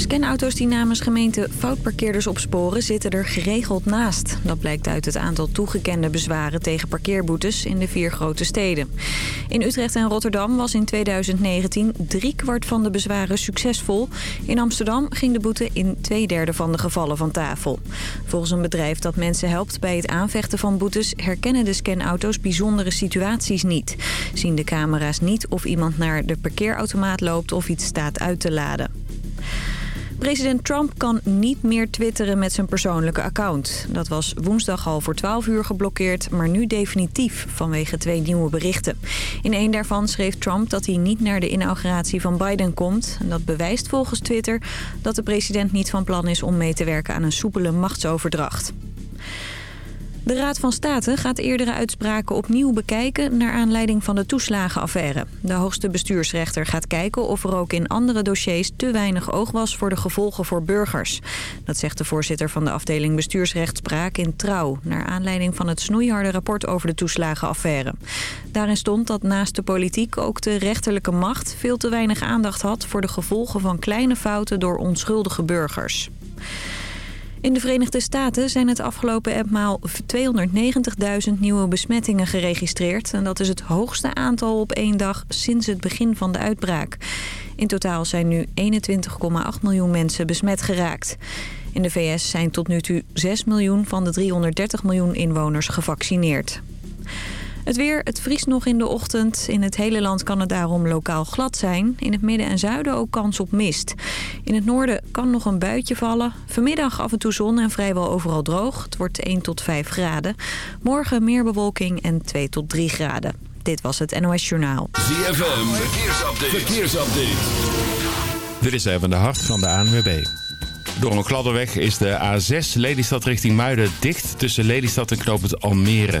Scanauto's die namens gemeente foutparkeerders opsporen zitten er geregeld naast. Dat blijkt uit het aantal toegekende bezwaren tegen parkeerboetes in de vier grote steden. In Utrecht en Rotterdam was in 2019 driekwart van de bezwaren succesvol. In Amsterdam ging de boete in twee derde van de gevallen van tafel. Volgens een bedrijf dat mensen helpt bij het aanvechten van boetes... herkennen de scanauto's bijzondere situaties niet. Zien de camera's niet of iemand naar de parkeerautomaat loopt of iets staat uit te laden. President Trump kan niet meer twitteren met zijn persoonlijke account. Dat was woensdag al voor 12 uur geblokkeerd, maar nu definitief vanwege twee nieuwe berichten. In een daarvan schreef Trump dat hij niet naar de inauguratie van Biden komt. En dat bewijst volgens Twitter dat de president niet van plan is om mee te werken aan een soepele machtsoverdracht. De Raad van State gaat eerdere uitspraken opnieuw bekijken... naar aanleiding van de toeslagenaffaire. De hoogste bestuursrechter gaat kijken of er ook in andere dossiers... te weinig oog was voor de gevolgen voor burgers. Dat zegt de voorzitter van de afdeling bestuursrechtspraak in Trouw... naar aanleiding van het snoeiharde rapport over de toeslagenaffaire. Daarin stond dat naast de politiek ook de rechterlijke macht... veel te weinig aandacht had voor de gevolgen van kleine fouten door onschuldige burgers. In de Verenigde Staten zijn het afgelopen etmaal 290.000 nieuwe besmettingen geregistreerd. En dat is het hoogste aantal op één dag sinds het begin van de uitbraak. In totaal zijn nu 21,8 miljoen mensen besmet geraakt. In de VS zijn tot nu toe 6 miljoen van de 330 miljoen inwoners gevaccineerd. Het weer, het vriest nog in de ochtend. In het hele land kan het daarom lokaal glad zijn. In het midden en zuiden ook kans op mist. In het noorden kan nog een buitje vallen. Vanmiddag af en toe zon en vrijwel overal droog. Het wordt 1 tot 5 graden. Morgen meer bewolking en 2 tot 3 graden. Dit was het NOS Journaal. ZFM, verkeersupdate. verkeersupdate. Dit is even de hart van de ANWB. Door een gladde weg is de A6 Lelystad richting Muiden dicht tussen Lelystad en knooppunt Almere.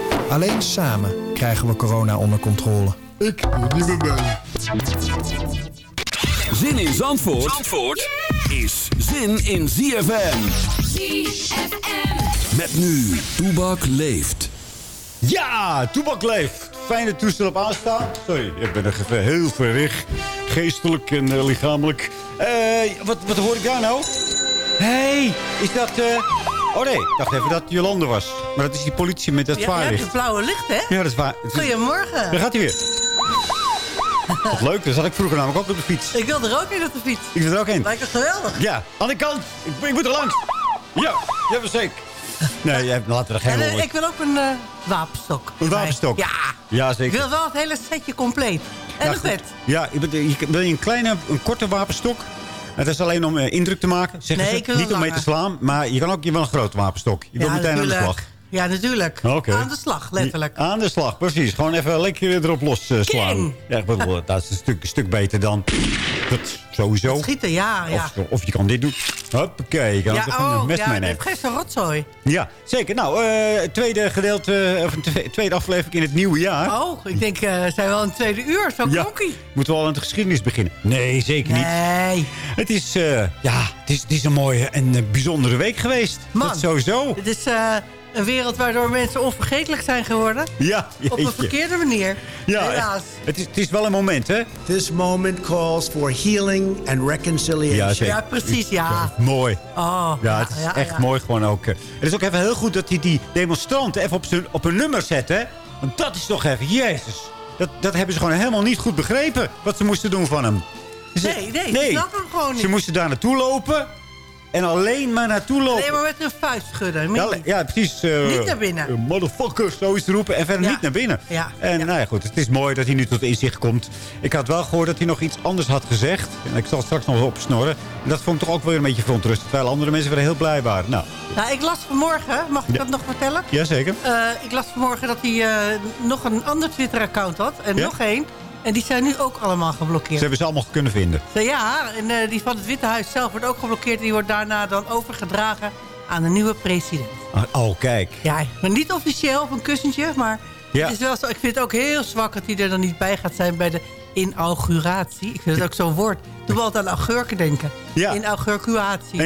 Alleen samen krijgen we corona onder controle. Ik doe niet meer bij. Zin in Zandvoort, Zandvoort is zin in ZFM. ZFM. Met nu, Toebak leeft. Ja, Toebak leeft. Fijne toestel op aanstaan. Sorry, ik ben even heel verricht. Geestelijk en uh, lichamelijk. Eh, wat, wat hoor ik daar nou? Hé, hey, is dat... Uh... Oh nee, ik dacht even dat het Jolande was. Maar dat is die politie met dat ja, zwaarlicht. Ja, het blauwe licht, hè? Ja, dat is waar. Goedemorgen. Daar gaat hij weer. Wat leuk, daar zat ik vroeger namelijk ook op de fiets. Ik wil er ook in op de fiets. Ik wil er ook in. Lijkt het geweldig. Ja, aan de kant. Ik, ik moet er langs. Ja, ja, zeker. Nee, jij, laten we er geen En uh, ik wil ook een uh, wapenstok. Een wapenstok? Ja. Ja, zeker. Ik wil wel het hele setje compleet. En ja, een pet. Ja, wil je een kleine, een korte wapenstok? Het is alleen om uh, indruk te maken. Zeggen nee, ze. Niet om mee te slaan, maar je kan ook je wel een grote wapenstok. Je ja, wil meteen aan de slag. Ja, natuurlijk. Okay. Aan de slag, letterlijk. Aan de slag, precies. Gewoon even lekker erop los uh, slaan. Ja, ik bedoel, dat is een stuk, stuk beter dan dat sowieso. Dat schieten, ja. ja. Of, of, je kan dit doen. Hoppakee, je kan ja, ook even oh, een mes ja, meenemen. Ja, geeft een rotzooi. Ja, zeker. Nou, uh, tweede gedeelte, of tweede aflevering in het nieuwe jaar. Oh, ik denk, uh, zijn wel een tweede uur, zo ja. klonkie. Moeten we al aan de geschiedenis beginnen? Nee, zeker niet. Nee. Het is, ja, het is, het is een mooie en bijzondere week geweest. Man, dat sowieso. Het is een wereld waardoor mensen onvergetelijk zijn geworden. Ja, Op een verkeerde manier. Ja, Helaas. Het is, het is wel een moment, hè? This moment calls for healing and reconciliation. Ja, precies, ja. Mooi. Oh, ja, het is ja, echt ja. mooi gewoon ook. Het is ook even heel goed dat hij die demonstranten even op, zijn, op hun nummer zetten. hè? Want dat is toch even, jezus. Dat, dat hebben ze gewoon helemaal niet goed begrepen. Wat ze moesten doen van hem. Ze, Nee, nee, nee. snap hem gewoon niet. Ze moesten daar naartoe lopen. En alleen maar naartoe lopen. Nee, maar met een vuist schudden. Ja, ja, precies. eh, Niet naar binnen. eh, motherfucker, zoiets roepen en verder Ja. niet naar binnen. Ja, En nou ja, goed, het is mooi dat hij nu tot inzicht komt. Ik had wel gehoord dat hij nog iets anders had gezegd. En ik zal straks nog opsnorren. En dat vond ik toch ook weer een beetje verontrustend. Terwijl andere mensen weer heel blij waren. Nou, Nou, ik las vanmorgen, mag ik dat nog vertellen? jazeker. Eh, ik las vanmorgen dat hij nog een ander Twitter-account had. En nog één. En die zijn nu ook allemaal Ze geblokkeerd. hebben ze allemaal kunnen vinden. Ja, en eh, die van het Witte Huis zelf wordt ook geblokkeerd. En die wordt daarna dan overgedragen aan de nieuwe president. Ah, Oh, kijk. Ja, maar niet officieel op een kussentje. Maar Ja. het is wel zo, ik vind het ook heel zwak dat hij er dan niet bij gaat zijn bij de inauguratie. Ik vind het ook zo'n woord. Wel altijd aan augurken denken. Ja. Inauguratie.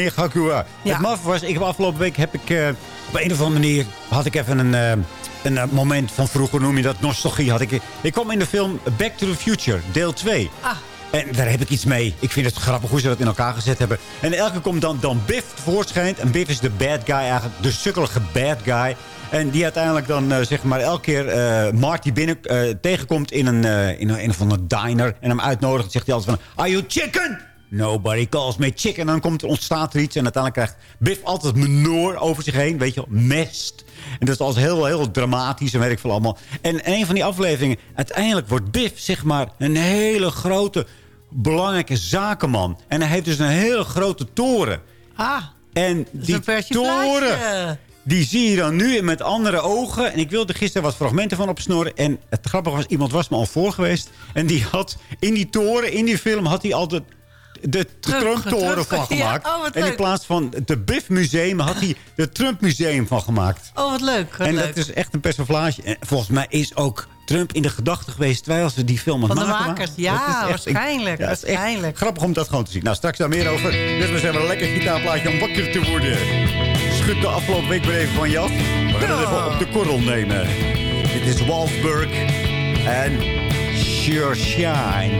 Ja. Het maf was, ik heb afgelopen week heb ik eh, op een of andere manier had ik even een, eh, een eh, moment van vroeger noem je dat nostalgie. Had ik, ik kwam in de film Back to the Future, deel 2. Ah, En daar heb ik iets mee. Ik vind het grappig hoe ze dat in elkaar gezet hebben. En elke komt dan, dan Biff tevoorschijn. En Biff is de bad guy eigenlijk. De sukkelige bad guy. En die uiteindelijk dan eh, zeg maar elke keer eh, Marty binnen eh, tegenkomt in een, in een, een of andere diner. En hem uitnodigt. zegt hij altijd van, are you chicken? Nobody calls me chicken. En dan komt, ontstaat er iets. En uiteindelijk krijgt Biff altijd menoor over zich heen. Weet je wel, mest. En dat is altijd heel, heel dramatisch en weet ik veel allemaal. En in een van die afleveringen, uiteindelijk wordt Biff zeg maar een hele grote, belangrijke zakenman. En hij heeft dus een hele grote toren. ah. En die toren, die zie je dan nu met andere ogen. En ik wilde gisteren wat fragmenten van opsnoren. En het grappige was, iemand was me al voor geweest. En die had in die toren, in die film, had hij al de, de Trump- Trump-toren Trump- van ja, gemaakt. oh, en in plaats van de Biff Museum had hij de Trump Museum van gemaakt. Oh, wat leuk. Wat en leuk. dat is echt een persiflage. En volgens mij is ook Trump in de gedachten geweest... terwijl ze die film aan het Van de maken makers, ja, Dat is echt- waarschijnlijk, ja, het is echt waarschijnlijk. grappig om dat gewoon te zien. Nou, straks daar meer over. Dit was even een lekker gitaarplaatje om wakker te worden. Schud de afgelopen week weer even van je af. We gaan het even op de korrel nemen. Dit is Wolfsburg en Sure Shine.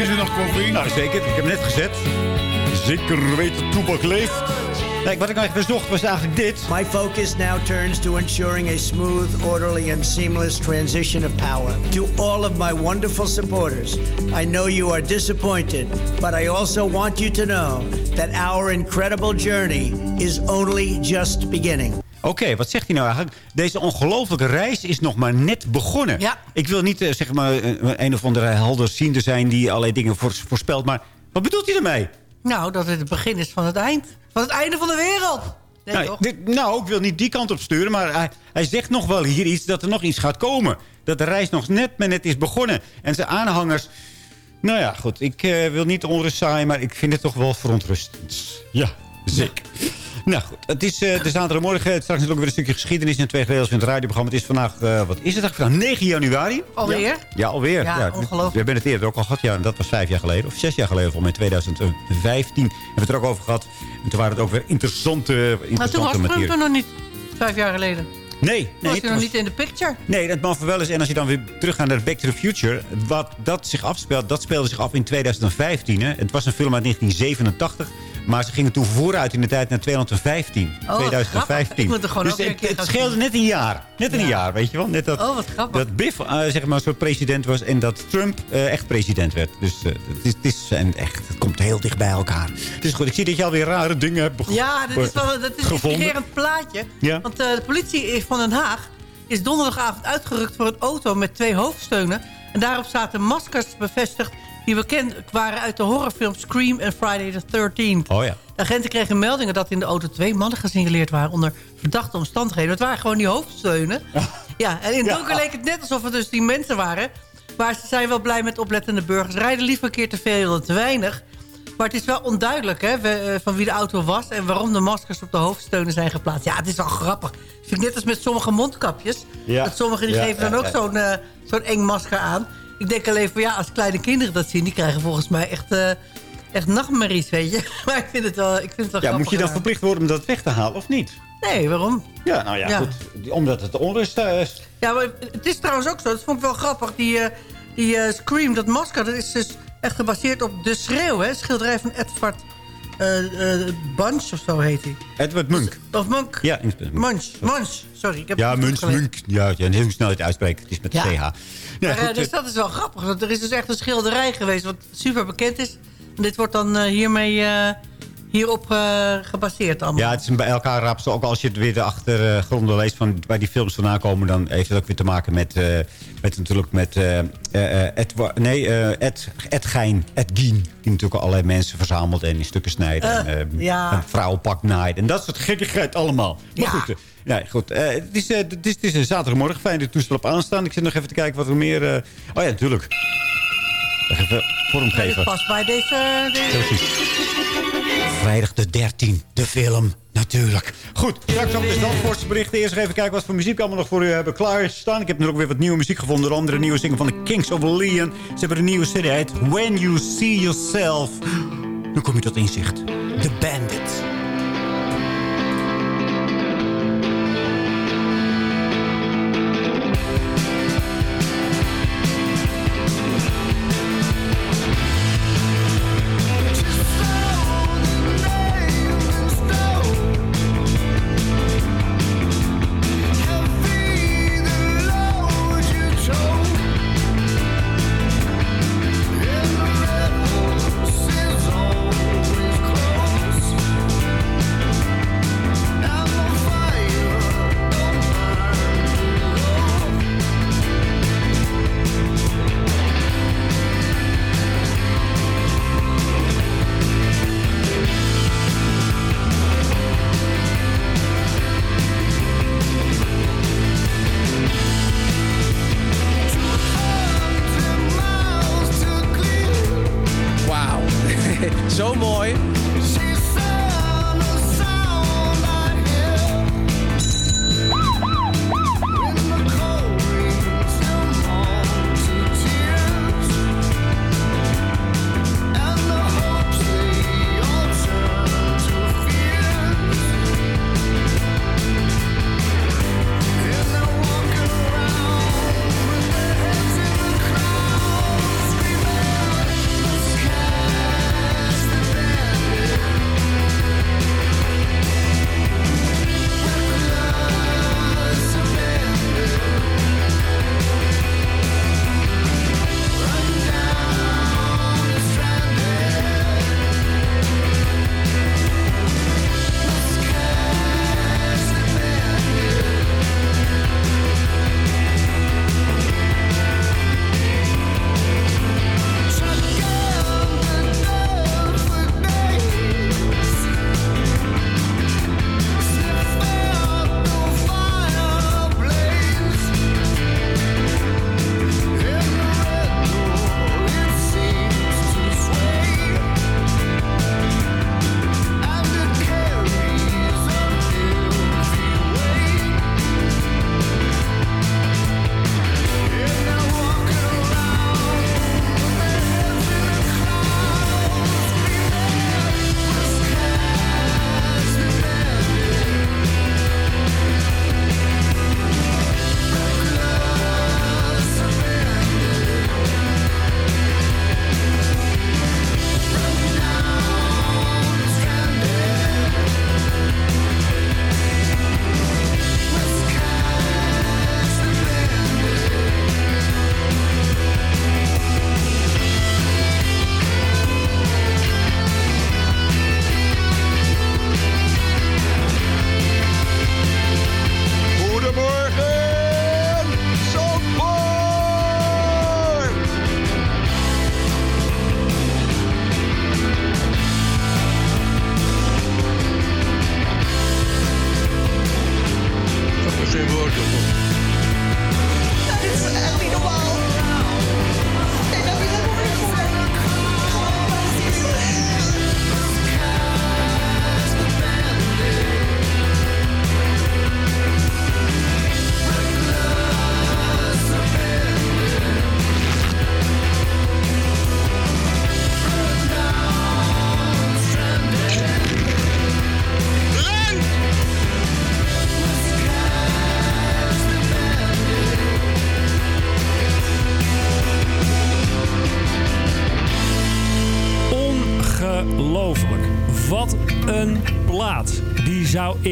Is er nog koffie? Nou, zeker. Ik heb hem net gezet. Zeker weten toebak leeft. Nee, wat ik nog even bezocht was eigenlijk dit. My focus now turns to ensuring a smooth, orderly, and seamless transition of power. To all of my wonderful supporters, I know you are disappointed, but I also want you to know that our incredible journey is only just beginning. Oké, wat zegt hij nou eigenlijk? Deze ongelofelijke reis is nog maar net begonnen. Ja. Ik wil niet eh, zeg maar eh, een of andere helderziende zijn die allerlei dingen voor- voorspelt. Maar wat bedoelt hij ermee? Nou, dat het het begin is van het eind. Van het einde van de wereld. Nee, nou, toch? dit- nou, ik wil niet die kant op sturen, maar hij, hij zegt nog wel hier iets dat er nog iets gaat komen. Dat de reis nog net maar net is begonnen. En zijn aanhangers... Nou ja, goed, ik eh, wil niet onrust zaaien, maar ik vind het toch wel verontrustend. Ja, zeker. Nou goed, het is eh, de zaterdagmorgen. Het straks ook weer een stukje geschiedenis in twee gedeeltes van het radioprogramma. Het is vandaag, eh, wat is het eigenlijk? Vandaag 9 januari. Alweer? Ja, ja alweer. Ja, ongelooflijk. We hebben het eerder ook al gehad. Ja, dat was vijf jaar geleden. Of zes jaar geleden, volgens mij 2015. Hebben we het er ook over gehad. En toen waren het ook weer interessante, Maar toen was interessante Trump materie. er nog niet. Vijf jaar geleden. Nee, nee. was het hij nog niet in de picture. Nee, dat mag wel eens. En als je dan weer teruggaat naar Back to the Future... wat dat zich afspeelt, dat speelde zich af in 2015. Hè. Het was een film uit 1987. Maar ze gingen toen vooruit in de tijd naar 215. Oh, wat 2015. grappig. Ik moet er gewoon dus weer een het, het scheelde net een jaar. Net een Ja. jaar, weet je wel. Net dat, Oh, wat grappig. dat Biff eh, zeg maar, een soort president was... en dat Trump eh, echt president werd. Dus eh, het, is, het, is, en echt, het komt heel dicht bij elkaar. Het is goed. Ik zie dat je alweer rare dingen hebt Ja, dit is wel dat is een gevonden. intrigerend plaatje. Ja. Want de politie van Den Haag is donderdagavond uitgerukt voor een auto met twee hoofdsteunen. En daarop zaten maskers bevestigd die bekend waren uit de horrorfilm Scream en Friday the 13th. Oh ja. De agenten kregen meldingen dat in de auto twee mannen gesignaleerd waren... onder verdachte omstandigheden. Het waren gewoon die hoofdsteunen. Ja, en in het Ja. donker leek het net alsof het dus die mensen waren. Maar ze zijn wel blij met oplettende burgers. Rijden liever een keer te veel dan te weinig. Maar het is wel onduidelijk hè, eh, van wie de auto was... en waarom de maskers op de hoofdsteunen zijn geplaatst. Ja, het is wel grappig. Ik vind net als met sommige mondkapjes. Ja. Dat sommigen die geven dan ook zo'n eh, zo'n eng masker aan. Ik denk alleen van ja, als kleine kinderen dat zien... die krijgen volgens mij echt, eh, echt nachtmerries, weet je. Maar ik vind het wel, ik vind het wel Ja, grappig. moet je dan verplicht worden om dat weg te halen of niet? Nee, waarom? Ja, nou ja, Ja. goed. Omdat het onrust eh, is. Ja, maar het is trouwens ook zo. Dat vond ik wel grappig. Die, eh, die Scream, dat masker, dat is dus echt gebaseerd op De Schreeuw. Hè? Schilderij van Edvard eh eh Bunch of zo heet hij. Edward Munk. Of Monk. Ja, Munch. Munch. Sorry, ik heb Ja, Munch. Munk. Ja, ja, heel snel het uitspreken. Het is met Ja. CH. Ja, Maar, eh, dus eh, dat is wel grappig. Want er is dus echt een schilderij geweest wat super bekend is. En dit wordt dan eh, hiermee eh, hierop eh, gebaseerd allemaal. ja, het is bij elkaar rapsen. Ook als je het weer de achtergronden leest van waar die films vandaan komen... dan heeft het ook weer te maken met, eh, met natuurlijk met eh, eh, Edwa- nee, Ed, Ed Gein, Ed Gein. Die natuurlijk allerlei mensen verzamelt en in stukken snijdt. En ja. een vrouwenpak naait. En dat soort gekkigheid allemaal. Maar Ja. goed, nee, goed. het, is, het, is, het is een zaterdagmorgen. Fijn de toestel op aanstaan. Ik zit nog even te kijken wat er meer... oh ja, natuurlijk. Even vormgeven. past bij deze... deze- Precies. Vrijdag de 13, de film, natuurlijk. Goed, straks ook de Zandvoortse berichten. Eerst even kijken wat voor muziek allemaal nog voor u hebben klaarstaan. Ik heb nu ook weer wat nieuwe muziek gevonden. Onder andere nieuwe zingen van de Kings of Leon. Ze hebben een nieuwe serie uit. When You See Yourself. Dan kom je tot inzicht. The Bandit. That is Ellie Noir.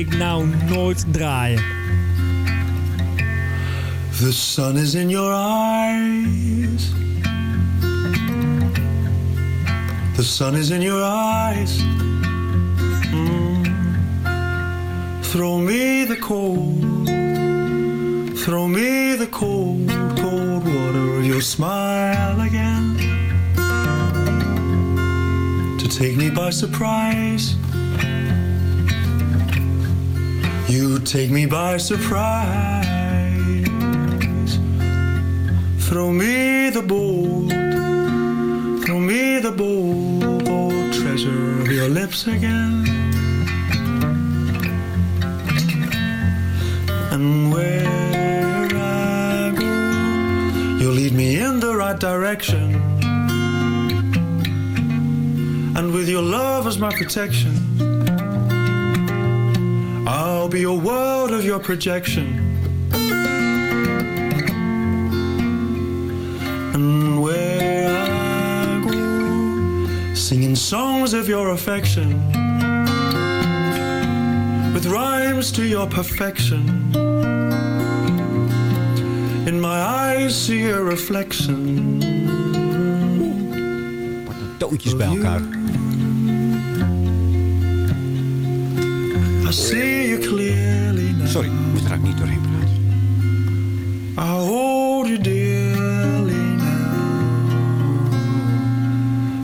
Ik nou nooit draaien. The sun is in your eyes. The sun is in your eyes. Mm. Throw me the cold. Throw me the cold, cold water of your smile again. To take me by surprise. You take me by surprise. Throw me the bold, throw me the bold, bold treasure of your lips again. And where I go, you'll lead me in the right direction. And with your love as my protection, I'll be a world of your projection. And where I go, singing songs of your affection, with rhymes to your perfection. In my eyes see a reflection. Toontjes bij elkaar. See you clearly now. Sorry, ik er ook niet doorheen praten. I hold you dearly now.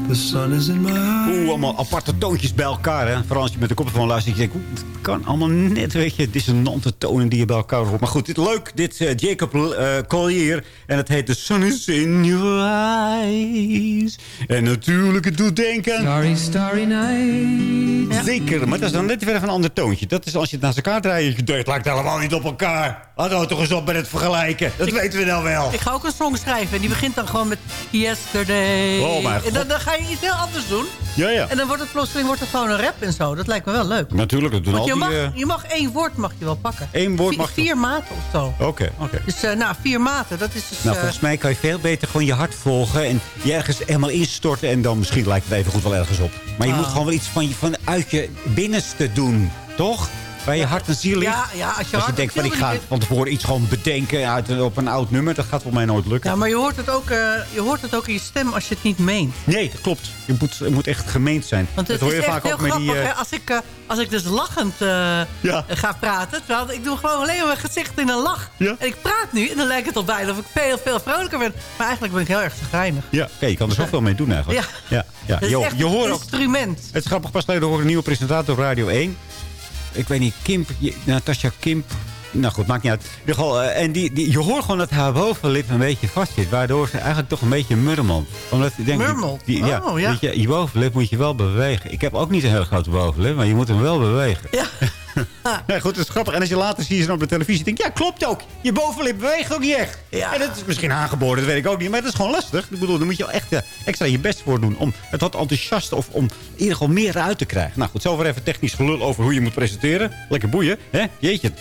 The sun is in my eyes. Oeh, allemaal aparte toontjes bij elkaar. Hè? Vooral als je met de koptelefoon luistert. Je denkt, kan allemaal net, weet je, dissonante tonen die je bij elkaar hoort. Maar goed, dit leuk. Dit is Jacob uh, Collier. En het heet The Sun is in Your Eyes. En natuurlijk, het doet denken... Starry, starry night. Ja. Zeker, maar dat is dan net weer een ander toontje. Dat is als je het naast elkaar draait. Je het lijkt helemaal niet op elkaar. Hadden we toch eens op met het vergelijken. Dat Ik- weten we nou wel. Ik ga ook een song schrijven. En die begint dan gewoon met Yesterday. Oh, mijn En dan, dan ga je iets heel anders doen. Ja, ja. En dan wordt het plotseling wordt het gewoon een rap en zo. Dat lijkt me wel leuk. Natuurlijk, dat doen al die... mag, eh, je mag één woord mag je wel pakken. Eén woord vier, mag je- Vier maten of zo. Oké, oké. Dus eh, nou, vier maten, dat is dus... Nou, eh, volgens mij kan je veel beter gewoon je hart volgen... en je ergens helemaal instorten... en dan misschien lijkt het even goed wel ergens op. Maar je Ah. moet gewoon wel iets van, je, van uit je binnenste doen, toch? Waar je hart en ziel ligt. Ja, ja, als je hart en denkt van ik ga van tevoren iets gewoon bedenken uit, op een oud nummer... dat gaat voor mij nooit lukken. Ja, maar je hoort, het ook, eh, je hoort het ook in je stem als je het niet meent. Nee, dat klopt. Je moet, het moet echt gemeend zijn. Want het dat hoor je vaak ook met grappig, die... eh, als, ik, eh, als ik dus lachend Ja. ga praten. Terwijl ik doe gewoon alleen maar mijn gezicht in een lach. Ja. En ik praat nu en dan lijkt het al bijna of ik veel, veel vrolijker ben. Maar eigenlijk ben ik heel erg zagrijnig. Ja, kijk, je kan er zoveel mee doen eigenlijk. Ja. ja, ja. Het is echt je een hoort ook instrument. Het is grappig, pas geleden hoor een nieuwe presentator op Radio 1. Ik weet niet, Kimp, je- Natasja Kimp. Nou goed, maakt niet uit. In ieder geval, eh, en die, die, je hoort gewoon dat haar bovenlip een beetje vast zit. Waardoor ze eigenlijk toch een beetje murmelt. Omdat, ik denk, die- Murmelt? Die, ja, Oh, ja. Weet je, je bovenlip moet je wel bewegen. Ik heb ook niet een hele grote bovenlip, maar je moet hem wel bewegen. Ja. Nee, goed, het is grappig. En als je later zie je ze op de televisie, denk je, ja, klopt ook. Je bovenlip beweegt ook niet echt. Ja. En dat is misschien aangeboren, dat weet ik ook niet. Maar het is gewoon lastig. Ik bedoel, daar moet je echt eh, extra je best voor doen. Om het wat enthousiast of om in ieder geval meer eruit te krijgen. Nou goed, zover even technisch gelul over hoe je moet presenteren. Lekker boeien, hè? Jeetje.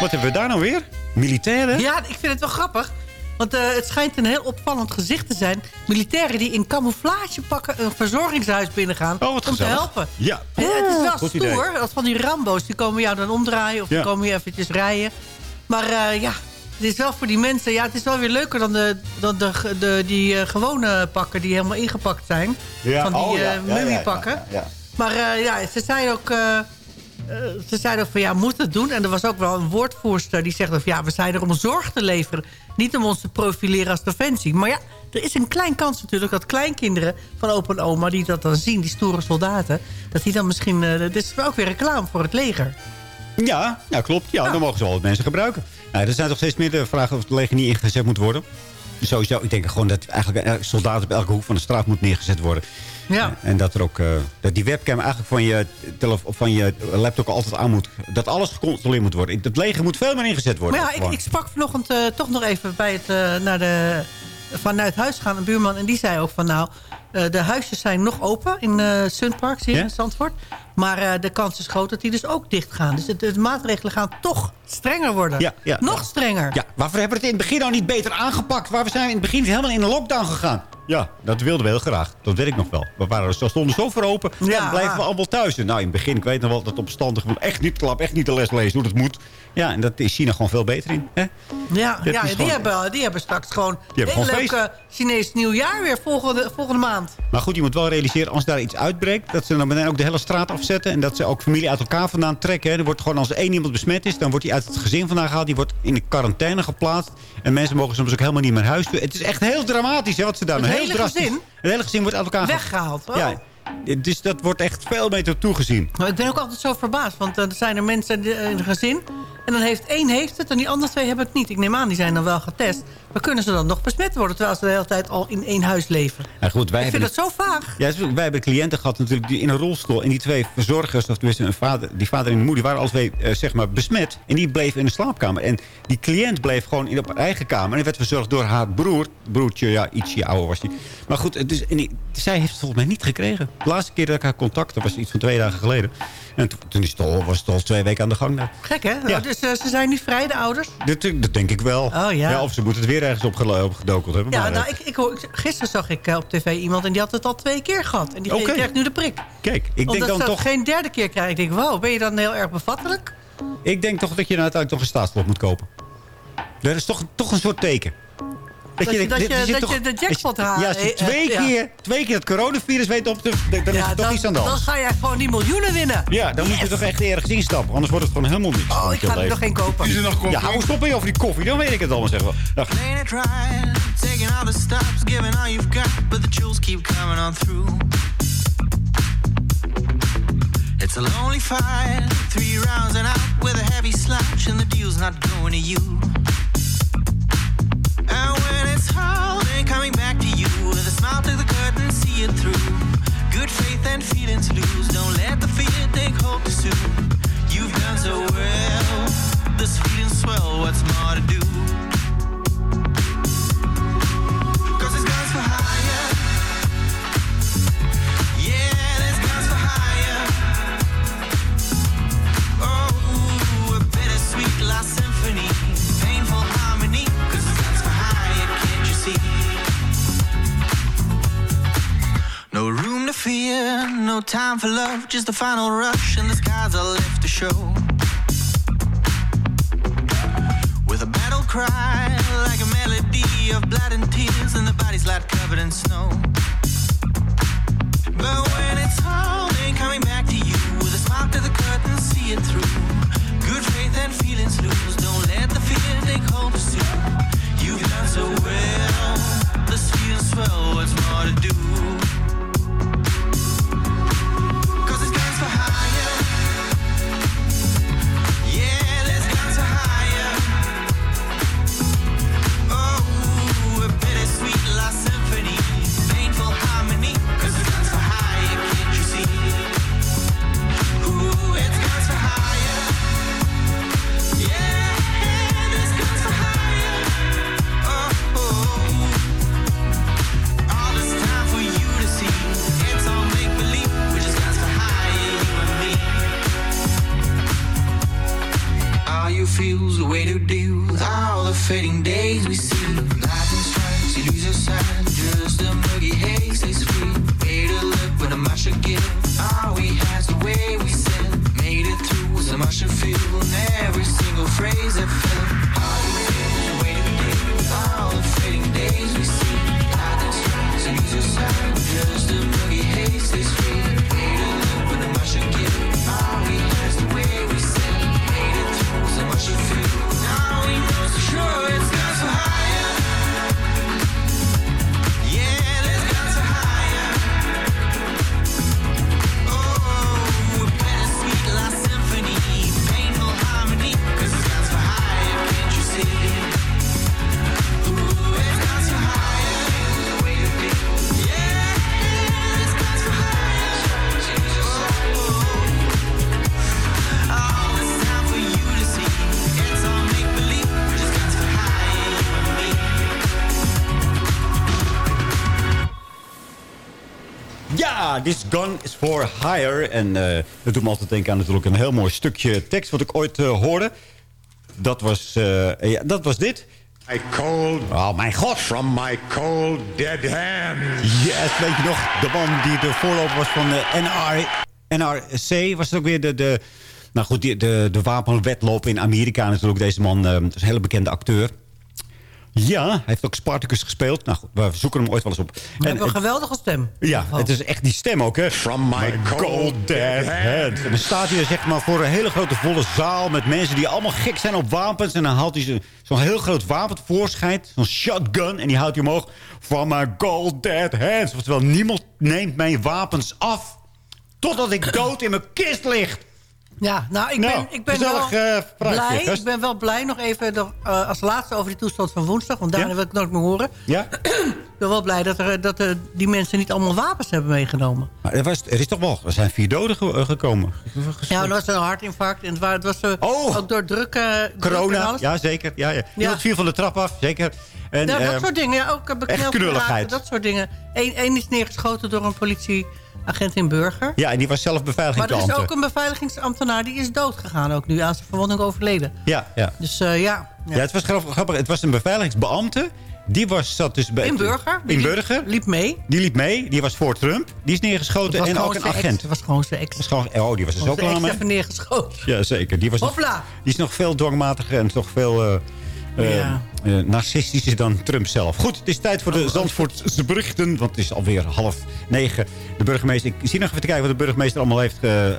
Wat hebben we daar nou weer? Militairen? Ja, ik vind het wel grappig. Want eh, het schijnt een heel opvallend gezicht te zijn. Militairen die in camouflagepakken een verzorgingshuis binnengaan Oh, om te helpen. Ja. En het is wel Goed stoer. idee. Dat van die Rambo's, die komen jou dan omdraaien of Ja. die komen je eventjes rijden. Maar eh, ja, het is wel voor die mensen... Ja, het is wel weer leuker dan, de, dan de, de, die eh, gewone pakken die helemaal ingepakt zijn. Ja, Van die oh, ja. mummiepakken. Maar ja, ze zeiden ook... eh, eh, ze zeiden van ja, moet het doen. En er was ook wel een woordvoerster die zegt van ja, we zijn er om zorg te leveren. Niet om ons te profileren als defensie. Maar ja, er is een klein kans natuurlijk dat kleinkinderen van opa en oma... die dat dan zien, die stoere soldaten... dat die dan misschien... eh dit is wel ook weer reclame voor het leger. Ja, ja klopt. Ja, dan mogen ze wel wat mensen gebruiken. Nou, er zijn toch steeds meer de vragen of het leger niet ingezet moet worden. Sowieso, ik denk gewoon dat eigenlijk elke soldaat op elke hoek van de straat moet neergezet worden. Ja. En dat er ook eh, dat die webcam eigenlijk van je, van je laptop altijd aan moet. Dat alles gecontroleerd moet worden. Het leger moet veel meer ingezet worden. Maar ja, ik, sprak vanochtend eh, toch nog even bij het, eh, naar de, vanuit huis gaan. Een buurman en die zei ook van nou... de huisjes zijn nog open in Sunpark, je, Ja? in Zandvoort. Maar de kans is groot dat die dus ook dicht gaan. Dus de, maatregelen gaan toch strenger worden. Ja, ja, nog ja. strenger. Ja, waarvoor hebben we het in het begin nou niet beter aangepakt? Waar we zijn in het begin helemaal in de lockdown gegaan. Ja, dat wilden we heel graag. Dat weet ik nog wel. We waren, er stonden zo voor open. Ja. dan blijven we allemaal thuis. Nou, in het begin, ik weet nog wel dat opstandig... echt niet klap, echt niet de les lezen hoe het moet. Ja, en dat is China gewoon veel beter in. Hè? Ja, ja die, hebben, die hebben straks gewoon een heel leuk Chinees nieuwjaar weer volgende, volgende maand. Maar goed, je moet wel realiseren, als daar iets uitbreekt... dat ze dan meteen ook de hele straat afzetten... en dat ze ook familie uit elkaar vandaan trekken. Hè. Er wordt gewoon, als één iemand besmet is... dan wordt hij uit het gezin vandaan gehaald. Die wordt in de quarantaine geplaatst. En mensen mogen soms ook helemaal niet meer huis. Het is echt heel dramatisch hè, wat ze daar Het hele gezin? Het hele gezin wordt uit elkaar Weggehaald. Oh. Ja, dus dat wordt echt veel beter toegezien. Nou, ik ben ook altijd zo verbaasd. Want er zijn er mensen in een gezin... En dan heeft één heeft het en die andere twee hebben het niet. Ik neem aan, die zijn dan wel getest. Maar kunnen ze dan nog besmet worden... terwijl ze de hele tijd al in één huis leven? Ja, goed, wij ik vind het zo vaag. Ja, wij hebben cliënten gehad natuurlijk die in een rolstoel... en die twee verzorgers, of tenminste een vader, die vader en de moeder... waren alle twee uh, zeg maar besmet. En die bleven in de slaapkamer. En die cliënt bleef gewoon in op haar eigen kamer. En die werd verzorgd door haar broer. Broertje, ja, ietsje ouder was die. Maar goed, dus, en die, zij heeft het volgens mij niet gekregen. De laatste keer dat ik haar contacte was iets van twee dagen geleden. En toen is het al, was het al twee weken aan de gang. Gek, hè? Ja. Dus uh, ze zijn nu vrij, de ouders? Dat, dat denk ik wel. Oh, ja. ja. Of ze moeten het weer ergens opgedokeld hebben. Ja, maar, nou, ik, ik, gisteren zag ik op tv iemand en die had het al twee keer gehad. En die okay. krijgt nu de prik. Kijk, ik denk dan ze toch... geen derde keer krijgt. Ik denk, wow, ben je dan heel erg bevattelijk? Ik denk toch dat je nou uiteindelijk toch een staatslot moet kopen. Dat is toch, toch een soort teken. Dat, je, dat, je, dat je de jackpot haalt. Ja, als je twee, keer, twee keer het coronavirus weet op te... Dan is er toch iets aan de hand. Dan ga je gewoon die miljoenen winnen. Ja, dan moet je toch echt ergens instappen. Anders wordt het gewoon helemaal niks. Oh, ik ga er nog geen kopen. Is er nog koffie? Ja, hou stoppen je over die koffie. Dan weet ik het allemaal, zeg wel. Dag. Taking all the stops, giving all you've got. But the jewels keep coming on through. It's a lonely fight. Three rounds and out with a heavy slouch. And the deal's not going to you. See through. Good faith and feelings lose. Don't let the fear take hold too soon. You've done so well. This feeling swell. What's more to do? Fear, no time for love, just a final rush, and the skies are left to show. With a battle cry, like a melody of blood and tears, and the body's light covered in snow. But when it's all in coming back to you, with a smile to the curtain, see it through. Good faith and feelings lose, don't let the fear take hold too soon. You've done so well, this feeling swell, what's more to do? All we the way we said. Made it through. And every single phrase that fell. All the days we see. You lose your. Just a muggy haze stays free. Made a look when a much. All ah, we had's the way we said. Made it through much feel. Ja, This Gun is for Hire. En eh, dat doet me altijd denken aan natuurlijk een heel mooi stukje tekst... wat ik ooit eh, hoorde. Dat was, eh, ja, dat was dit. My cold... Oh, mijn god. From my cold dead hand. Yes, weet je nog? De man die de voorloper was van de NR, NRC. Was het ook weer de... de nou goed, die, de, de wapenwetloop in Amerika natuurlijk. Deze man is een hele bekende acteur. Ja, hij heeft ook Spartacus gespeeld. Nou goed, we zoeken hem ooit wel eens op. Hij heeft een geweldige stem. Ja, het is echt die stem ook, hè. From my cold dead hand. En dan staat hij er zeg maar voor een hele grote volle zaal... met mensen die allemaal gek zijn op wapens. En dan haalt hij zo'n heel groot wapen tevoorschijn. Zo'n shotgun. En die houdt hij omhoog. From my cold dead hands. Oftewel, niemand neemt mijn wapens af. Totdat ik dood in mijn kist lig. Ja, nou, ik Nou, ben, ik ben gezellig, wel eh, blij. Ik ben wel blij nog even nog, eh, als laatste over die toestand van woensdag. Want daarna Ja? wil ik nooit meer horen. Ja? Ik ben wel blij dat, er, dat er die mensen niet allemaal wapens hebben meegenomen. Maar er, was, er is toch wel... Er zijn vier doden ge- eh, gekomen. Ja, er was een hartinfarct. En het, wa- het was Oh! ook door druk, Corona, ja zeker. Ja, ja. Iemand viel van de trap af, zeker. En, Ja, dat eh, soort dingen. Ja, ook bekneld knulligheid. Dat soort dingen. Eén één is neergeschoten door een politieagent in Burger. ja, en die was zelf Maar er is ook een beveiligingsambtenaar die is doodgegaan ook nu. Aan zijn verwonding overleden. Ja, ja. Dus eh, ja. Ja, het was grappig. Het was een beveiligingsbeambte. Die was, zat dus bij... In Burger. In liep- Burger. Liep mee. Die liep mee. Die was voor Trump. Die is neergeschoten. En ook een ex. agent. Het was gewoon zijn ex. Was gewoon, oh, die was er zo klaar ex mee. even neergeschoten. Ja, zeker. Die, was nog, die is nog veel dwangmatiger en toch veel eh, eh, Ja. eh, narcistischer dan Trump zelf. Goed, het is tijd voor de Zandvoortse berichten. Want het is alweer half negen. De burgemeester, ik zie nog even te kijken wat de burgemeester allemaal heeft eh, eh,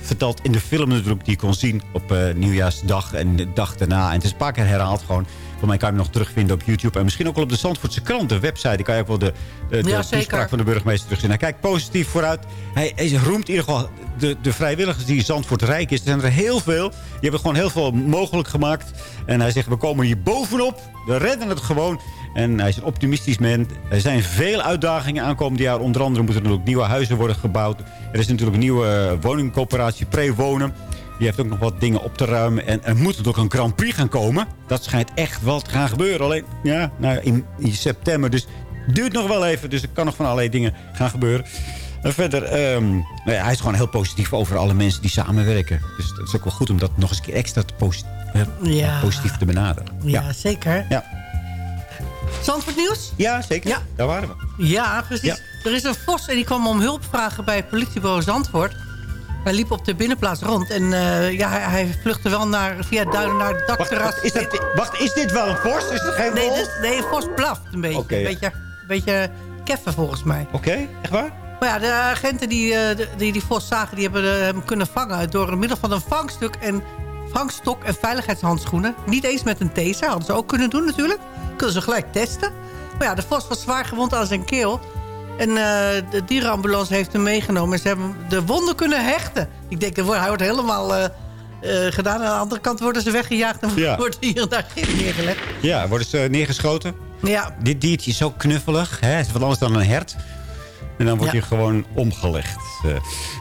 verteld in de film natuurlijk. Die je kon zien op nieuwjaarsdag en de dag daarna. En het is een paar keer herhaald gewoon. Voor mij kan je hem nog terugvinden op YouTube. En misschien ook wel op de Zandvoortse krant, de website. Die kan je ook wel de, de, de Ja, zeker. toespraak van de burgemeester terugzien. Hij kijkt positief vooruit. Hij, hij roemt in ieder geval de, de vrijwilligers die Zandvoort rijk is. Er zijn er heel veel. Die hebben gewoon heel veel mogelijk gemaakt. En hij zegt, we komen hier bovenop. We redden het gewoon. En hij is een optimistisch mens. Er zijn veel uitdagingen aankomend jaar. Onder andere moeten er natuurlijk nieuwe huizen worden gebouwd. Er is natuurlijk een nieuwe eh, woningcoöperatie, Prewonen. Die heeft ook nog wat dingen op te ruimen. En er moet natuurlijk een Grand Prix gaan komen. Dat schijnt echt wel te gaan gebeuren. Alleen, ja, nou, ja, in, in september. Dus duurt nog wel even. Dus er kan nog van allerlei dingen gaan gebeuren. En verder, ehm, nou ja, hij is gewoon heel positief over alle mensen die samenwerken. Dus het is ook wel goed om dat nog eens een keer extra te eh, Ja. positief te benaderen. Ja, zeker. Ja. Zandvoort nieuws? Ja, zeker. Ja. Daar waren we. Ja, precies. Ja. Er is een vos en die kwam om hulp vragen bij het politiebureau Zandvoort. Hij liep op de binnenplaats rond en eh, ja, hij, vluchtte wel naar, via het duinen naar het dakterras. wacht, is, dat, wacht, is dit wel een vorst? Is dat geen nee, dus, nee, een vos blaft een beetje. Een beetje, een beetje keffen volgens mij. Oké, echt waar? Maar ja, de agenten die eh, die, die vos zagen, die hebben eh, hem kunnen vangen... door middel van een vangstuk en vangstok en veiligheidshandschoenen. Niet eens met een taser, hadden ze ook kunnen doen natuurlijk. Kunnen ze gelijk testen. Maar ja, de vos was zwaar gewond aan zijn keel. En eh, de dierenambulance heeft hem meegenomen. En ze hebben de wonden kunnen hechten. Ik denk, hij wordt helemaal eh, eh, gedaan. Aan de andere kant worden ze weggejaagd... en Ja. wordt hier en daar gif neergelegd. Ja, worden ze neergeschoten? Ja, Dit diertje is zo knuffelig. Hè? Het is wat anders dan een hert. En dan wordt Ja. hij gewoon omgelegd.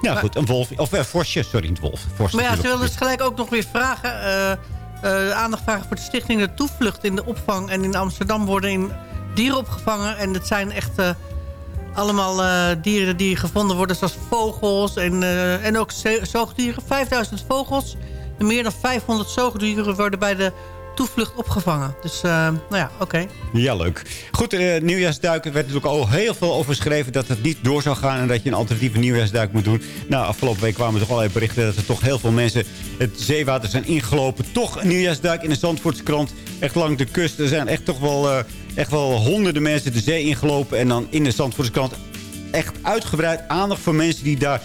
Nou goed, een wolf. Of een vosje. Sorry, niet wolf. Vos Maar ja, ze wilden dus gelijk ook nog weer vragen... aandacht vragen voor de stichting De Toevlucht in de opvang. En in Amsterdam worden in dieren opgevangen. En het zijn echt allemaal eh, dieren die gevonden worden... zoals vogels en, eh, en ook zo- zoogdieren. 5000 vogels en meer dan 500 zoogdieren worden bij de toevlucht opgevangen. Dus, eh, nou ja, oké. Ja, leuk. Goed, eh, nieuwjaarsduiken werd natuurlijk al heel veel over geschreven... dat het niet door zou gaan en dat je een alternatieve nieuwjaarsduik moet doen. Nou, afgelopen week kwamen er toch allerlei berichten... dat er toch heel veel mensen het zeewater zijn ingelopen. Toch een nieuwjaarsduik in de Zandvoortse krant. Echt lang de kust. Er zijn echt toch wel, echt wel honderden mensen de zee ingelopen. En dan in de Zandvoortse krant echt uitgebreid aandacht voor mensen die daar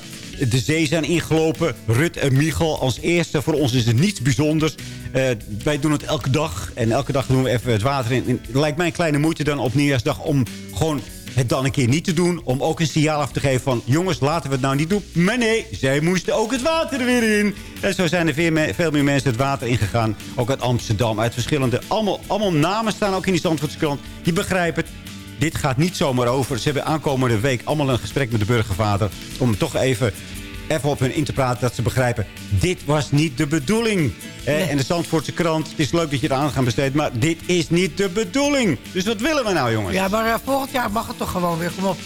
de zee zijn ingelopen. Rut en Michel als eerste. Voor ons is het niets bijzonders. Eh, wij doen het elke dag. En elke dag doen we even het water in. Het lijkt mij een kleine moeite dan op nieuwjaarsdag om gewoon het dan een keer niet te doen. Om ook een signaal af te geven van... jongens, laten we het nou niet doen. Maar nee, zij moesten ook het water er weer in. En zo zijn er veel meer, veel meer mensen het water ingegaan. Ook uit Amsterdam, uit verschillende... Allemaal, allemaal namen staan ook in die Zandvoortskrant. Die begrijpen het dit gaat niet zomaar over. Ze hebben aankomende week allemaal een gesprek met de burgervader... om toch even, even op hun in te praten dat ze begrijpen... dit was niet de bedoeling. Eh, En de Zandvoortse krant, het is leuk dat je er aan gaat besteden... maar dit is niet de bedoeling. Dus wat willen we nou, jongens? Ja, maar eh, volgend jaar mag het toch gewoon weer. Kom op.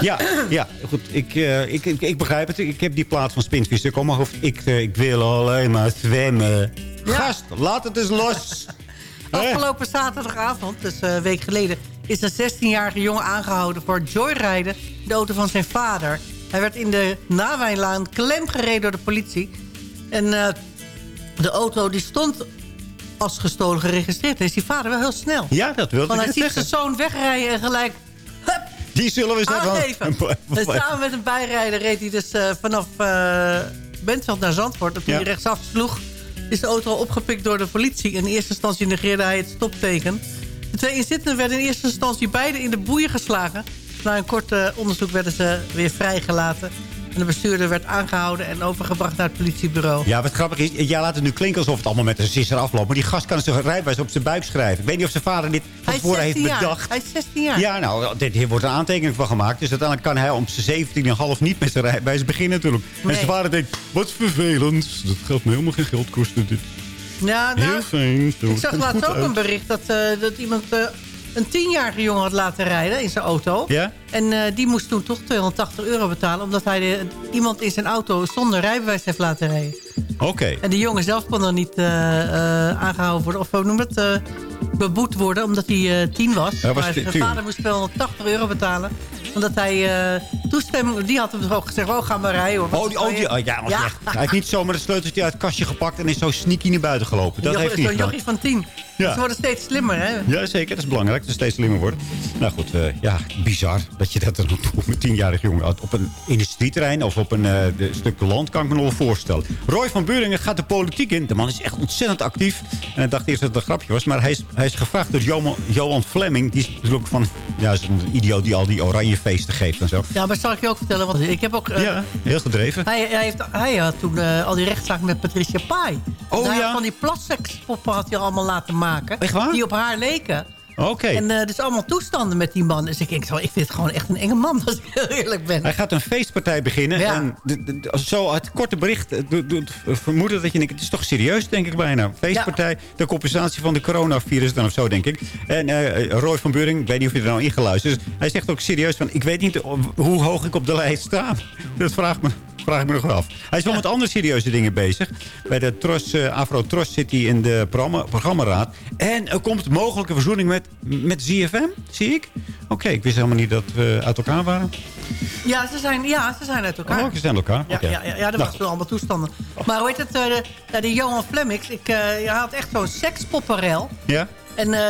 Ja, ja goed. Ik, eh, ik, ik, ik begrijp het. Ik heb die plaat van Spinvis op mijn hoofd. Ik, eh, ik wil alleen maar zwemmen. Gast, laat het eens los. Afgelopen zaterdagavond, dus een week geleden... is een 16-jarige jongen aangehouden voor joyrijden... in de auto van zijn vader. Hij werd in de Nawijnlaan klem gereden door de politie. En uh, de auto die stond als gestolen geregistreerd. En is die vader wel heel snel. Ja, dat wilde Want ik hij ziet zeggen. zijn zoon wegrijden en gelijk... Hup, Die zullen we aangeven. even... En samen met een bijrijder reed hij dus uh, vanaf uh, Bentveld naar Zandvoort. En toen Ja. hij rechtsaf sloeg, is de auto al opgepikt door de politie. In eerste instantie negeerde hij het stopteken. De twee inzittenden werden in eerste instantie beide in de boeien geslagen. Na een kort uh, onderzoek werden ze weer vrijgelaten. En de bestuurder werd aangehouden en overgebracht naar het politiebureau. Ja, wat grappig is, jij laat het nu klinken alsof het allemaal met een sisser afloopt. Maar die gast kan zijn rijbewijs op zijn buik schrijven. Ik weet niet of zijn vader dit van tevoren heeft 16 jaar. bedacht. Hij is 16 jaar. Ja, nou, dit, hier wordt een aantekening van gemaakt. Dus uiteindelijk kan hij om zijn 17,5 niet met zijn rijbewijs beginnen natuurlijk. En zijn vader denkt, wat vervelend. Dat gaat me helemaal geen geld kosten. Dit. Ja, nou, Heel fijn. Zo, Ik zag laatst ook uit. een bericht dat, eh, dat iemand eh, een tienjarige jongen had laten rijden in zijn auto. Ja? En eh, die moest toen toch 280 euro betalen... omdat hij de- iemand in zijn auto zonder rijbewijs heeft laten rijden. Oké. En die jongen zelf kon dan niet eh, eh, aangehouden worden... of hoe noem het, eh, beboet worden omdat hij tien was. Hij was maar zijn vader moest 280 euro betalen... omdat hij eh, toestemming... die had hem toch ook gezegd, oh, ga maar rijden. Hoor. Oh, die, oh, die, oh, ja, maar Ja. echt. Hij heeft niet zomaar de sleuteltje uit het kastje gepakt en is zo sneaky naar buiten gelopen. Dat heeft hij Zo'n jochie van tien. Ja. Ze worden steeds slimmer, hè? Ja, zeker. Dat is belangrijk. Dat ze steeds slimmer wordt. Nou goed, ja, bizar dat je dat dan doet met tienjarig jongen. Op een industrieterrein of op een de- stuk land kan ik me nog wel voorstellen. Roy van Buringen gaat de politiek in. De man is echt ontzettend actief. En hij dacht eerst dat het een grapje was. Maar hij is, hij is gevraagd door Johan, Johan Fleming. Die is natuurlijk van, ja, is een idioot die al die oranje feesten geeft en zo. Ja, maar zal ik je ook vertellen, want ik heb ook... eh, Ja, heel gedreven. Hij, hij, heeft, hij had toen eh, al die rechtszaak met Patricia Pai. Oh, hij ja? van die plassekspoppen had hij allemaal laten maken. Echt waar? Die op haar leken. Oké. En eh dus allemaal toestanden met die man. Dus ik denk zo, ik vind het gewoon echt een enge man, als ik heel eerlijk ben. Hij gaat een feestpartij beginnen. Ja. En zo het korte bericht vermoeden dat je denkt... het is toch serieus, denk ik bijna. Feestpartij, de compensatie van de coronavirus dan of zo, denk ik. En eh, Roy van Buring, ik weet niet of je er nou ingeluisterd is... hij zegt ook serieus van... ik weet niet hoe hoog ik op de lijst sta. Dat vraagt me, vraag ik me nog wel af. Hij is wel met andere serieuze dingen bezig. Bij de Tros, eh, Afro Tros zit hij in de programma, programmaraad. En er komt mogelijke verzoening met, met ZFM, zie ik. Oké, ik wist helemaal niet dat we uit elkaar waren. Ja, ze zijn, ja, ze zijn uit elkaar. Oh, ze zijn elkaar. Ja, ja, ja, ja, dat Nou, was toen allemaal toestanden. Maar hoe heet het? eh, de, die Johan Flemmix, ik, eh, hij had echt zo'n sekspopperel. Ja? En eh,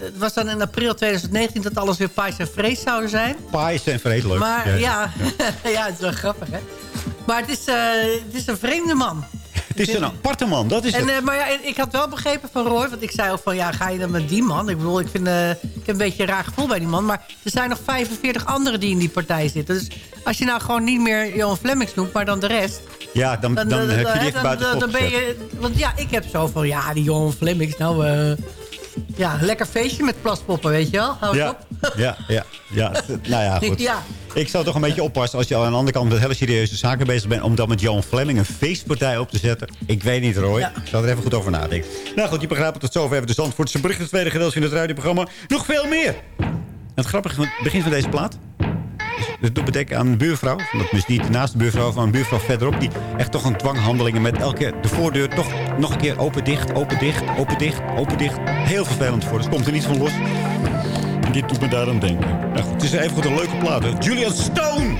het was dan in april 2019 dat alles weer pais en vrees zouden zijn. Paais en vreed leuk. Maar ja, ja. het is wel grappig, hè? Maar het is, het is een vreemde man. Het is een aparte man, dat is En, het. eh, maar ja, ik had wel begrepen van Roy, want ik zei ook van... ja, ga je dan met die man? Ik bedoel, ik, vind, eh, ik heb een beetje een raar gevoel bij die man. Maar er zijn nog 45 anderen die in die partij zitten. Dus als je nou gewoon niet meer Johan Flemmings noemt, maar dan de rest... ja, dan, dan, Dan, heb je die echt buiten dan, ben je... Want ja, ik heb zo van, ja, die Johan Flemmings, nou... eh, ja, lekker feestje met plaspoppen, weet je wel? Hou eens Ja, op. ja, ja, ja. Nou ja, goed. Ja. Ik zou toch een beetje oppassen als je aan de andere kant met hele serieuze zaken bezig bent... om dan met Johan Fleming een feestpartij op te zetten. Ik weet niet, Roy. Ik zal er even goed over nadenken. Nou goed, je begrijpt het tot zover even de Zandvoortse bericht. Het tweede gedeelte in het radioprogramma. Nog veel meer. En het grappige van het begin van deze plaat... Het doet bedenken aan een buurvrouw. Dat is niet de naaste buurvrouw, van een buurvrouw verderop. Die echt toch een dwanghandelingen met elke keer de voordeur toch nog een keer open, dicht, open, dicht, open, dicht, open, dicht. Heel vervelend voor. Dus komt er niet van los. En dit doet me daar aan denken. Nou goed, het is even goed een leuke plaat. Julian Stone!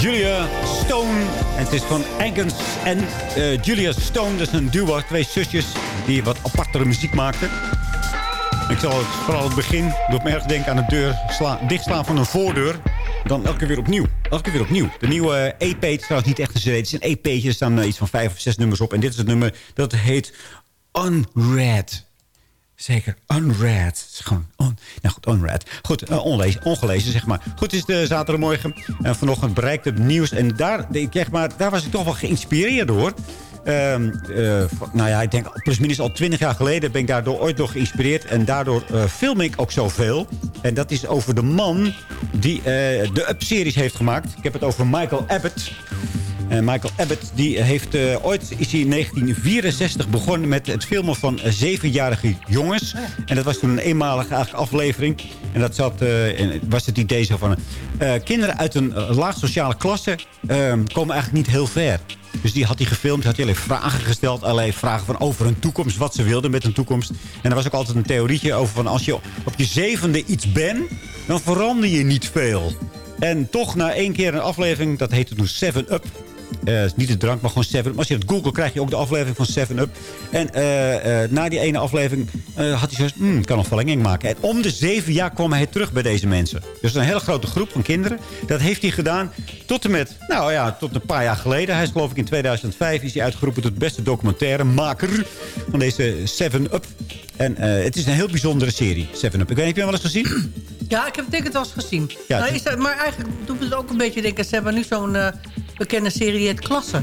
Julia Stone. En het is van Agnes en eh, Julia Stone. Dat is een duo, twee zusjes die wat apartere muziek maakten. Ik zal het vooral het begin, doet me erg denken aan het deur sla, dichtslaan van een voordeur. Dan elke keer weer opnieuw. Elke keer weer opnieuw. De nieuwe EP, het is trouwens niet echt een CD. Het is een EP'tje, er staan eh, iets van vijf of zes nummers op. En dit is het nummer, dat heet Unread. Zeker, unread. Is gewoon on, nou goed, unread. Goed, eh, ongelezen, zeg maar. Goed, is de zaterdagmorgen. En vanochtend bereikte het nieuws. En daar, zeg maar, daar was ik toch wel geïnspireerd door. Ehm, eh, nou ja, ik denk plusminus al twintig jaar geleden ben ik daardoor ooit nog geïnspireerd. En daardoor eh, film ik ook zoveel. En dat is over de man die eh, de Up-series heeft gemaakt. Ik heb het over Michael Abbott. En Michael Abbott die heeft eh, ooit is hij in 1964 begonnen met het filmen van eh, zevenjarige jongens. En dat was toen een eenmalige aflevering. En dat zat, eh, was het idee zo van... eh, kinderen uit een eh, laag sociale klasse eh, komen eigenlijk niet heel ver. Dus die had hij gefilmd, had hij alleen vragen gesteld. Allerlei vragen van over hun toekomst, wat ze wilden met hun toekomst. En er was ook altijd een theorietje over van... als je op je zevende iets bent, dan verander je niet veel. En toch na één keer een aflevering, dat heette toen Seven Up... Eh, niet de drank, maar gewoon 7 Als je het googelt, krijg je ook de aflevering van 7-Up. En eh, eh, na die ene aflevering had hij zoiets... Ik kan nog verlenging maken. En om de zeven jaar kwam hij terug bij deze mensen. Dus een hele grote groep van kinderen. Dat heeft hij gedaan tot en met... Nou ja, tot een paar jaar geleden. Hij is geloof ik in 2005 is hij uitgeroepen tot beste documentairemaker van deze 7-Up. En eh, het is een heel bijzondere serie, 7-Up. Ik weet niet, heb je hem wel eens gezien? Ja, ik heb het denk ik wel eens gezien. Ja, nou, is dat, maar eigenlijk doet het ook een beetje denken... ze hebben nu zo'n eh, bekende serie die heet Klasse.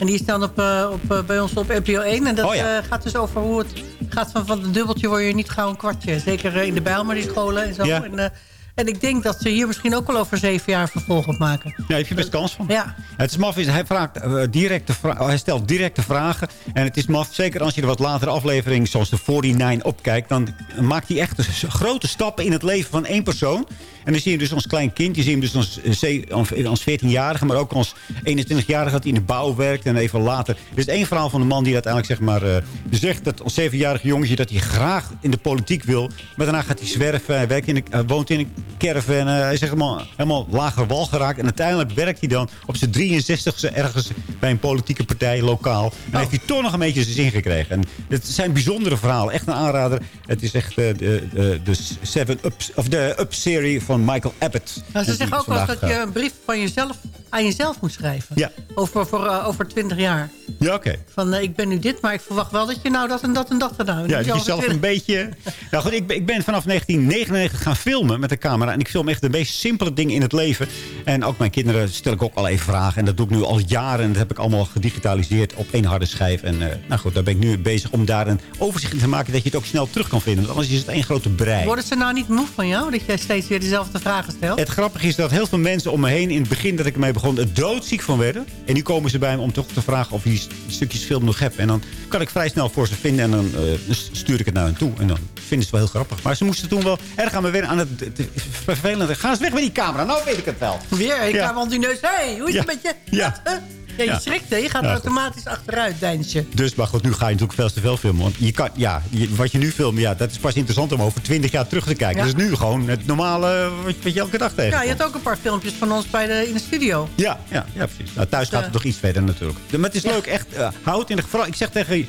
En die is dan op, eh, op, bij ons op NPO 1. En dat Oh ja. gaat dus over hoe het gaat van, van een dubbeltje... word je niet gauw een kwartje. Zeker in de Bijlmer, die scholen en zo. Ja. En, en ik denk dat ze hier misschien ook wel over zeven jaar vervolg op maken. Ja, heb je best kans van. Ja. Het is maf, is, hij, vraagt, eh, directe hij stelt directe vragen. En het is maf, zeker als je er wat latere aflevering... zoals de 49 opkijkt... dan maakt hij echt grote stappen in het leven van één persoon. En dan zie je hem dus als klein kind. Je ziet hem dus als, eh, als- als 14-jarige... maar ook als 21-jarige dat hij in de bouw werkt. En even later. Er is één verhaal van een man die uiteindelijk zeg maar, eh, zegt... dat als 7-jarige jongetje dat hij graag in de politiek wil. Maar daarna gaat hij zwerven. Hij, werkt in woont in een caravan. eh, hij is helemaal, helemaal lager wal geraakt. En uiteindelijk werkt hij dan op zijn 63ste ergens bij een politieke partij lokaal. En dan heeft hij toch nog een beetje zijn zin gekregen. En het zijn bijzondere verhalen. Echt een aanrader. Het is echt eh, de, de, de, seven up, of de Up-serie van Michael Abbott. Nou, ze zeggen ook wel dat je eh, een brief van jezelf aan jezelf moet schrijven. Ja. Over, voor, eh, over 20 jaar. Ja, oké. Van eh, ik ben nu dit, maar ik verwacht wel dat je nou dat en dat en dat gedaan. Ja, dat je zelf een beetje... Nou goed, ik, ben- ik ben vanaf 1999 gaan filmen met de camera. En ik film echt de meest simpele dingen in het leven. En ook mijn kinderen stel ik ook al even vragen. En dat doe ik nu al jaren. En dat heb ik allemaal gedigitaliseerd op één harde schijf. En eh, nou goed, daar ben ik nu bezig om daar een overzicht in te maken... dat je het ook snel terug kan vinden. Want anders is het één grote brei. Worden ze nou niet moe van jou? Dat jij steeds weer dezelfde vragen stelt? Het grappige is dat heel veel mensen om me heen... in het begin dat ik ermee begon, er doodziek van werden. En nu komen ze bij me om toch te vragen of je die stukjes film nog hebt. En dan kan ik vrij snel voor ze vinden. En dan eh, stuur ik het naar hen toe. En dan vinden ze het wel heel grappig. Maar ze moesten toen wel erg aan me wennen aan het, vervelende. Ga eens weg met die camera. Nou weet ik het wel. Weer, ik Ja. rond die neus. Hé, hey, hoe is Ja. het met je? Ja. Ja, je schrikt, hè? Je gaat Ja, goed. automatisch achteruit, deinsje. Dus, maar goed, nu ga je natuurlijk veel te veel filmen. Want je kan, ja, je- wat je nu filmt, ja, dat is pas interessant om over 20 jaar terug te kijken. Ja. Dus nu gewoon het normale wat, je- wat je elke dag tegen. Ja, je had ook een paar filmpjes van ons bij de, in de studio. Ja, ja, ja precies. Nou, thuis gaat het nog iets verder natuurlijk. Maar het is leuk, echt. eh, houd in de vooral. Ik zeg tegen eh,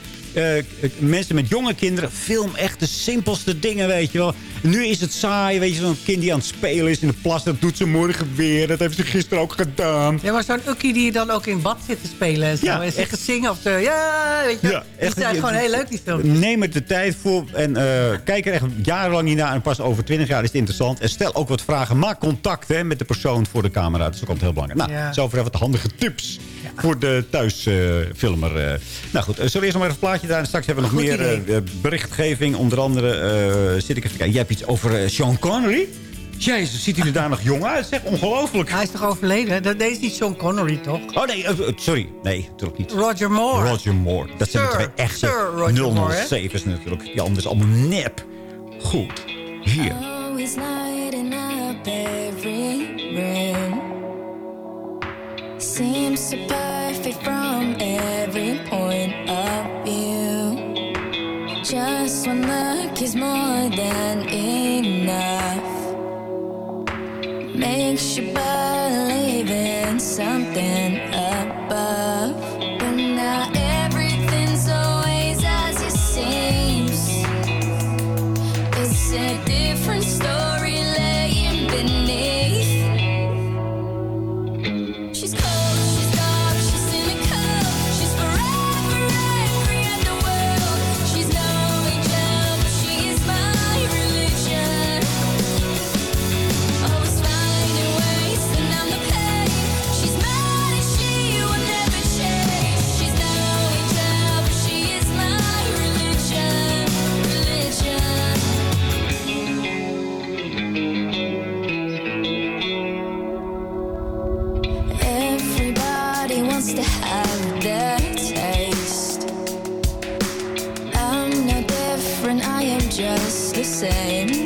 mensen met jonge kinderen, film echt de simpelste dingen, weet je wel. Nu is het saai, weet je, zo'n kind die aan het spelen is in de plas, dat doet ze morgen weer. Dat heeft ze gisteren ook gedaan. Ja, maar zo'n ukkie die dan ook in bad zit te spelen en zo. Ja, en zit te zingen of zo. Ja, weet je. Ja, echt. zijn gewoon heel leuk, die filmpjes. Neem er de tijd voor en eh, kijk er echt jarenlang niet naar. En pas over 20 jaar is het interessant. En stel ook wat vragen. Maak contact hè, met de persoon voor de camera. Dat is ook altijd heel belangrijk. Nou, Ja. zo voor even wat handige tips voor de thuisfilmer. eh. nou goed, eh, zullen we eerst nog maar even een plaatje daar. En straks hebben we nog Goed meer idee. eh, berichtgeving. Onder andere eh, zit ik even kijken. Jij hebt iets over Sean Connery. Jezus, ziet hij er daar nog jong uit? Zeg, ongelooflijk. Hij is toch overleden? Dat, is niet Sean Connery, toch? Oh nee, sorry. Nee, natuurlijk niet. Roger Moore. Roger Moore. Dat zijn de twee echte Sir Roger Moore, hè? 007's natuurlijk. Die anderen is allemaal nep. Goed. Hier. Always seems so perfect from every point of view. Just one look is more than enough. Makes you believe in something above. Just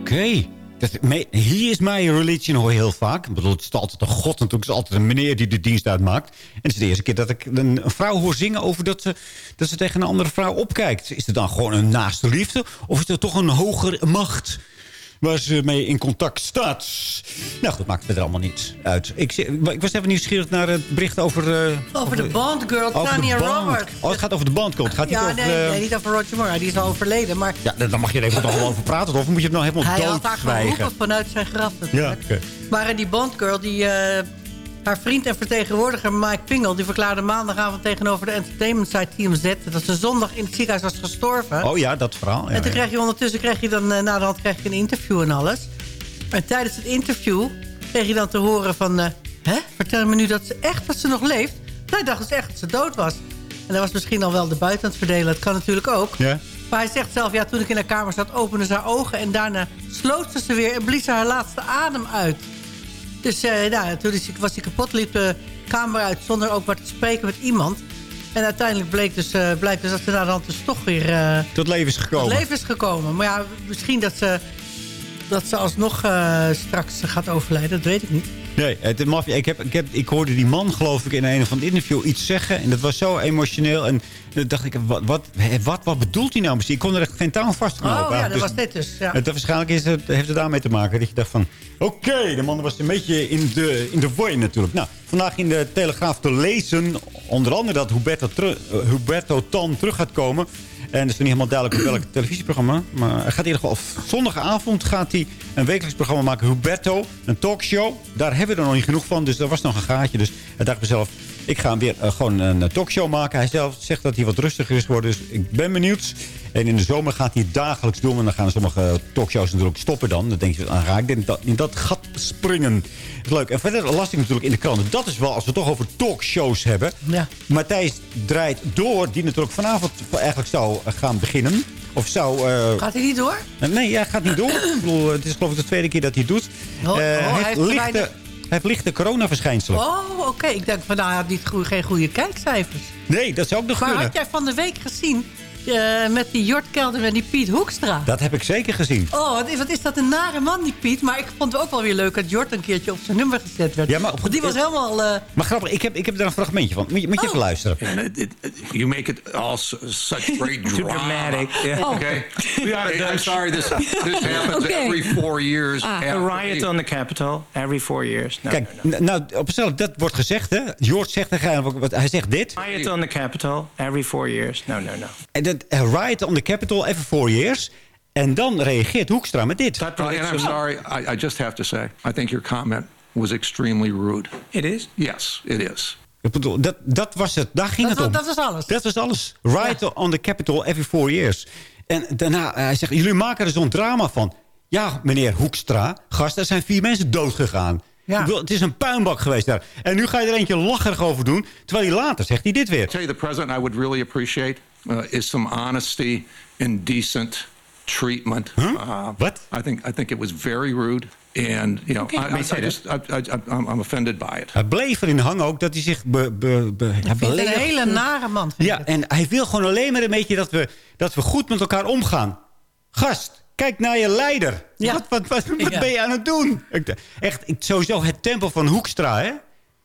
Oké. Me- He is my religion hoor heel vaak. Ik bedoel, het is altijd een god natuurlijk. Het is altijd een meneer die de dienst uitmaakt. En het is de eerste keer dat ik een, vrouw hoor zingen over dat ze, dat ze tegen een andere vrouw opkijkt. Is het dan gewoon een naaste liefde? Of is er toch een hogere macht waar ze mee in contact staat? Nou goed, maakt het er allemaal niet uit. Ik, ik was even nieuwsgierig naar het bericht over... eh, Over de Bond Girl, band. Roberts. Oh, het gaat over de bandcode. Het gaat ja, niet over... nee, eh, nee, niet over Roger Moore. Die is al overleden. Maar ja, dan mag je er even nog wel over praten. Of moet je het nou helemaal hij had haar doodzwijgen? geroepen vanuit zijn graf Ja, oké. Maar die Bond Girl, die, eh, haar vriend en vertegenwoordiger Mike Pingel... die verklaarde maandagavond tegenover de entertainment site Team Z... dat ze zondag in het ziekenhuis was gestorven. Oh ja, dat verhaal. Ja, en toen kreeg je ondertussen kreeg je dan, eh, na de hand kreeg je een interview en alles. En tijdens het interview kreeg je dan te horen van... eh, hè, vertel me nu dat ze echt dat ze nog leeft? Wij dachten dus echt dat ze dood was. En dat was misschien al wel de buiten aan het verdelen. Dat kan natuurlijk ook. Ja. Maar hij zegt zelf, ja, toen ik in de kamer zat, opende ze haar ogen... en daarna sloot ze ze weer en blies ze haar laatste adem uit. Dus nou, toen was hij kapot, liep de kamer uit... zonder ook maar te spreken met iemand. En uiteindelijk bleek dus, eh, blijkt dus dat ze naar de hand dus toch weer... eh, Tot leven is gekomen. tot leven is gekomen. Maar ja, misschien dat ze, dat ze alsnog straks gaat overlijden. Dat weet ik niet. Nee, het maffia. Ik, heb, ik, heb, ik hoorde die man, geloof ik, in een van het interview iets zeggen. En dat was zo emotioneel. En dan dacht ik, wat, wat, wat, wat bedoelt hij nou precies? Ik kon er echt geen taal vastgelopen. Oh ja, dat was dit dus. Ja. Het, waarschijnlijk is het, heeft het daarmee te maken. Dat je dacht van, oké, de man was een beetje in de, in de natuurlijk. Nou, vandaag in de Telegraaf te lezen. Onder andere dat Huberto, Huberto Tan terug gaat komen. En het is nog niet helemaal duidelijk op welk televisieprogramma. Maar hij gaat in ieder geval, of zondagavond gaat hij een wekelijks programma maken. Huberto, een talkshow. Daar hebben we er nog niet genoeg van. Dus er was nog een gaatje. Dus hij dacht mezelf, ik ga weer eh, gewoon een eh, talkshow maken. Hij zelf zegt dat hij wat rustiger is geworden. Dus ik ben benieuwd. En in de zomer gaat hij het dagelijks doen. En dan gaan sommige talkshows natuurlijk stoppen dan. Dan denk je, dan ga ik in dat, in dat gat springen. Dat is leuk. En verder las ik natuurlijk in de kranten. Dat is wel, als we het toch over talkshows hebben. Ja. Matthijs draait door. Die natuurlijk vanavond eigenlijk zou eh, gaan beginnen. Of zou... eh, Gaat hij niet door? Nee, hij gaat niet door. ik bedoel, het is geloof ik de tweede keer dat hij het doet. Oh, oh, Eh, hij hij, heeft heeft te lichte, weinig- hij heeft lichte coronaverschijnselen. Oh, oké. Ik denk van, nou, hij had niet goeie, geen goede kijkcijfers. Nee, dat zou ook nog Maar kunnen. had jij van de week gezien eh, met die Jort Kelder en die Piet Hoekstra. Dat heb ik zeker gezien. Oh, wat is, wat is dat een nare man, die Piet. Maar ik vond het ook wel weer leuk dat Jort een keertje op zijn nummer gezet werd. Ja, maar- Want die was helemaal... eh, Maar grappig, ik heb, ik heb daar een fragmentje van. Moet je, moet je even luisteren. You make it all such great drama. dramatic, yeah. Okay. I'm sorry. This this happens Okay. every four years. A after riot on the Capitol every four years. No, Kijk, n- nou, op zichzelf, dat wordt gezegd, hè. George zegt, er- wat- hij zegt dit. riot on the Capitol every four years. No, no, no. En dat, uh, riot on the Capitol, even four years. En dan reageert Hoekstra met dit. Uh, and I'm sorry. I, I just have to say, I think your comment was extremely rude. It is. Yes, it is. Ik bedoel, dat, dat was het. Daar ging dat, het om. dat was alles. Dat was alles. Riot on the Capitol every four years. En daarna, eh, hij zegt, jullie maken er zo'n drama van. Ja, meneer Hoekstra, gast, er zijn vier mensen dood gegaan. Ja. Ik bedoel, het is een puinbak geweest daar. En nu ga je er eentje lacherig over doen. Terwijl hij later zegt hij dit weer. tell you, the president I would really appreciate is some honesty and decent treatment. Uh, What? I think I think it was very rude, and you know, Okay. I, I, I say just I, I, I'm, I'm offended by it. Hij bleef erin hangen ook dat hij zich be, be, be, het een hele nare man. Ja, en hij wil gewoon alleen maar een beetje dat we, dat we goed met elkaar omgaan. Gast, kijk naar je leider. Ja. Wat, wat, wat, wat Ja. ben je aan het doen? Echt, ik- sowieso het tempo van Hoekstra, hè?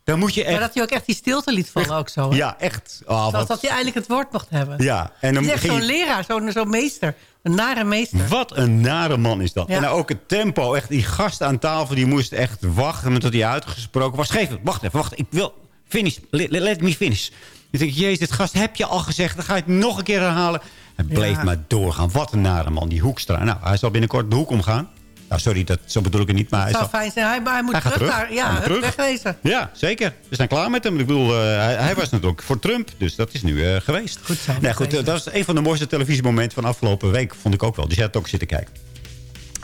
Dan moet je echt... Maar dat hij ook echt die stilte liet vallen ook zo. hè? Ja, echt. Oh, Zoals wat, dat hij eigenlijk het woord mocht hebben. ja, en dan echt zo'n je- leraar, zo'n zo'n meester. Een nare meester. Wat een nare man is dat. Ja. En nou ook het tempo. Echt, die gast aan tafel die moest echt wachten tot hij uitgesproken was. Geef het, wacht even, wacht. Ik wil finish. Let, let me finish. Ik denk, jezus, dit gast heb je al gezegd. Dan ga je het nog een keer herhalen. Hij bleef Ja. maar doorgaan. Wat een nare man, die Hoekstra. Nou, hij zal binnenkort de hoek omgaan. Nou, sorry, dat, zo bedoel ik het niet. Maar hij Het zou zal... fijn zijn. Hij, maar hij moet Hij terug, terug. daar. Ja, Hij terug. wegwezen. Ja, zeker. We zijn klaar met hem. Ik bedoel, eh, hij, hij was natuurlijk voor Trump. Dus dat is nu eh, geweest. Goed zo, Nee, goed, wegwezen. eh, dat is een van de mooiste televisiemomenten van afgelopen week. Vond ik ook wel. Dus jij hebt ook zitten kijken.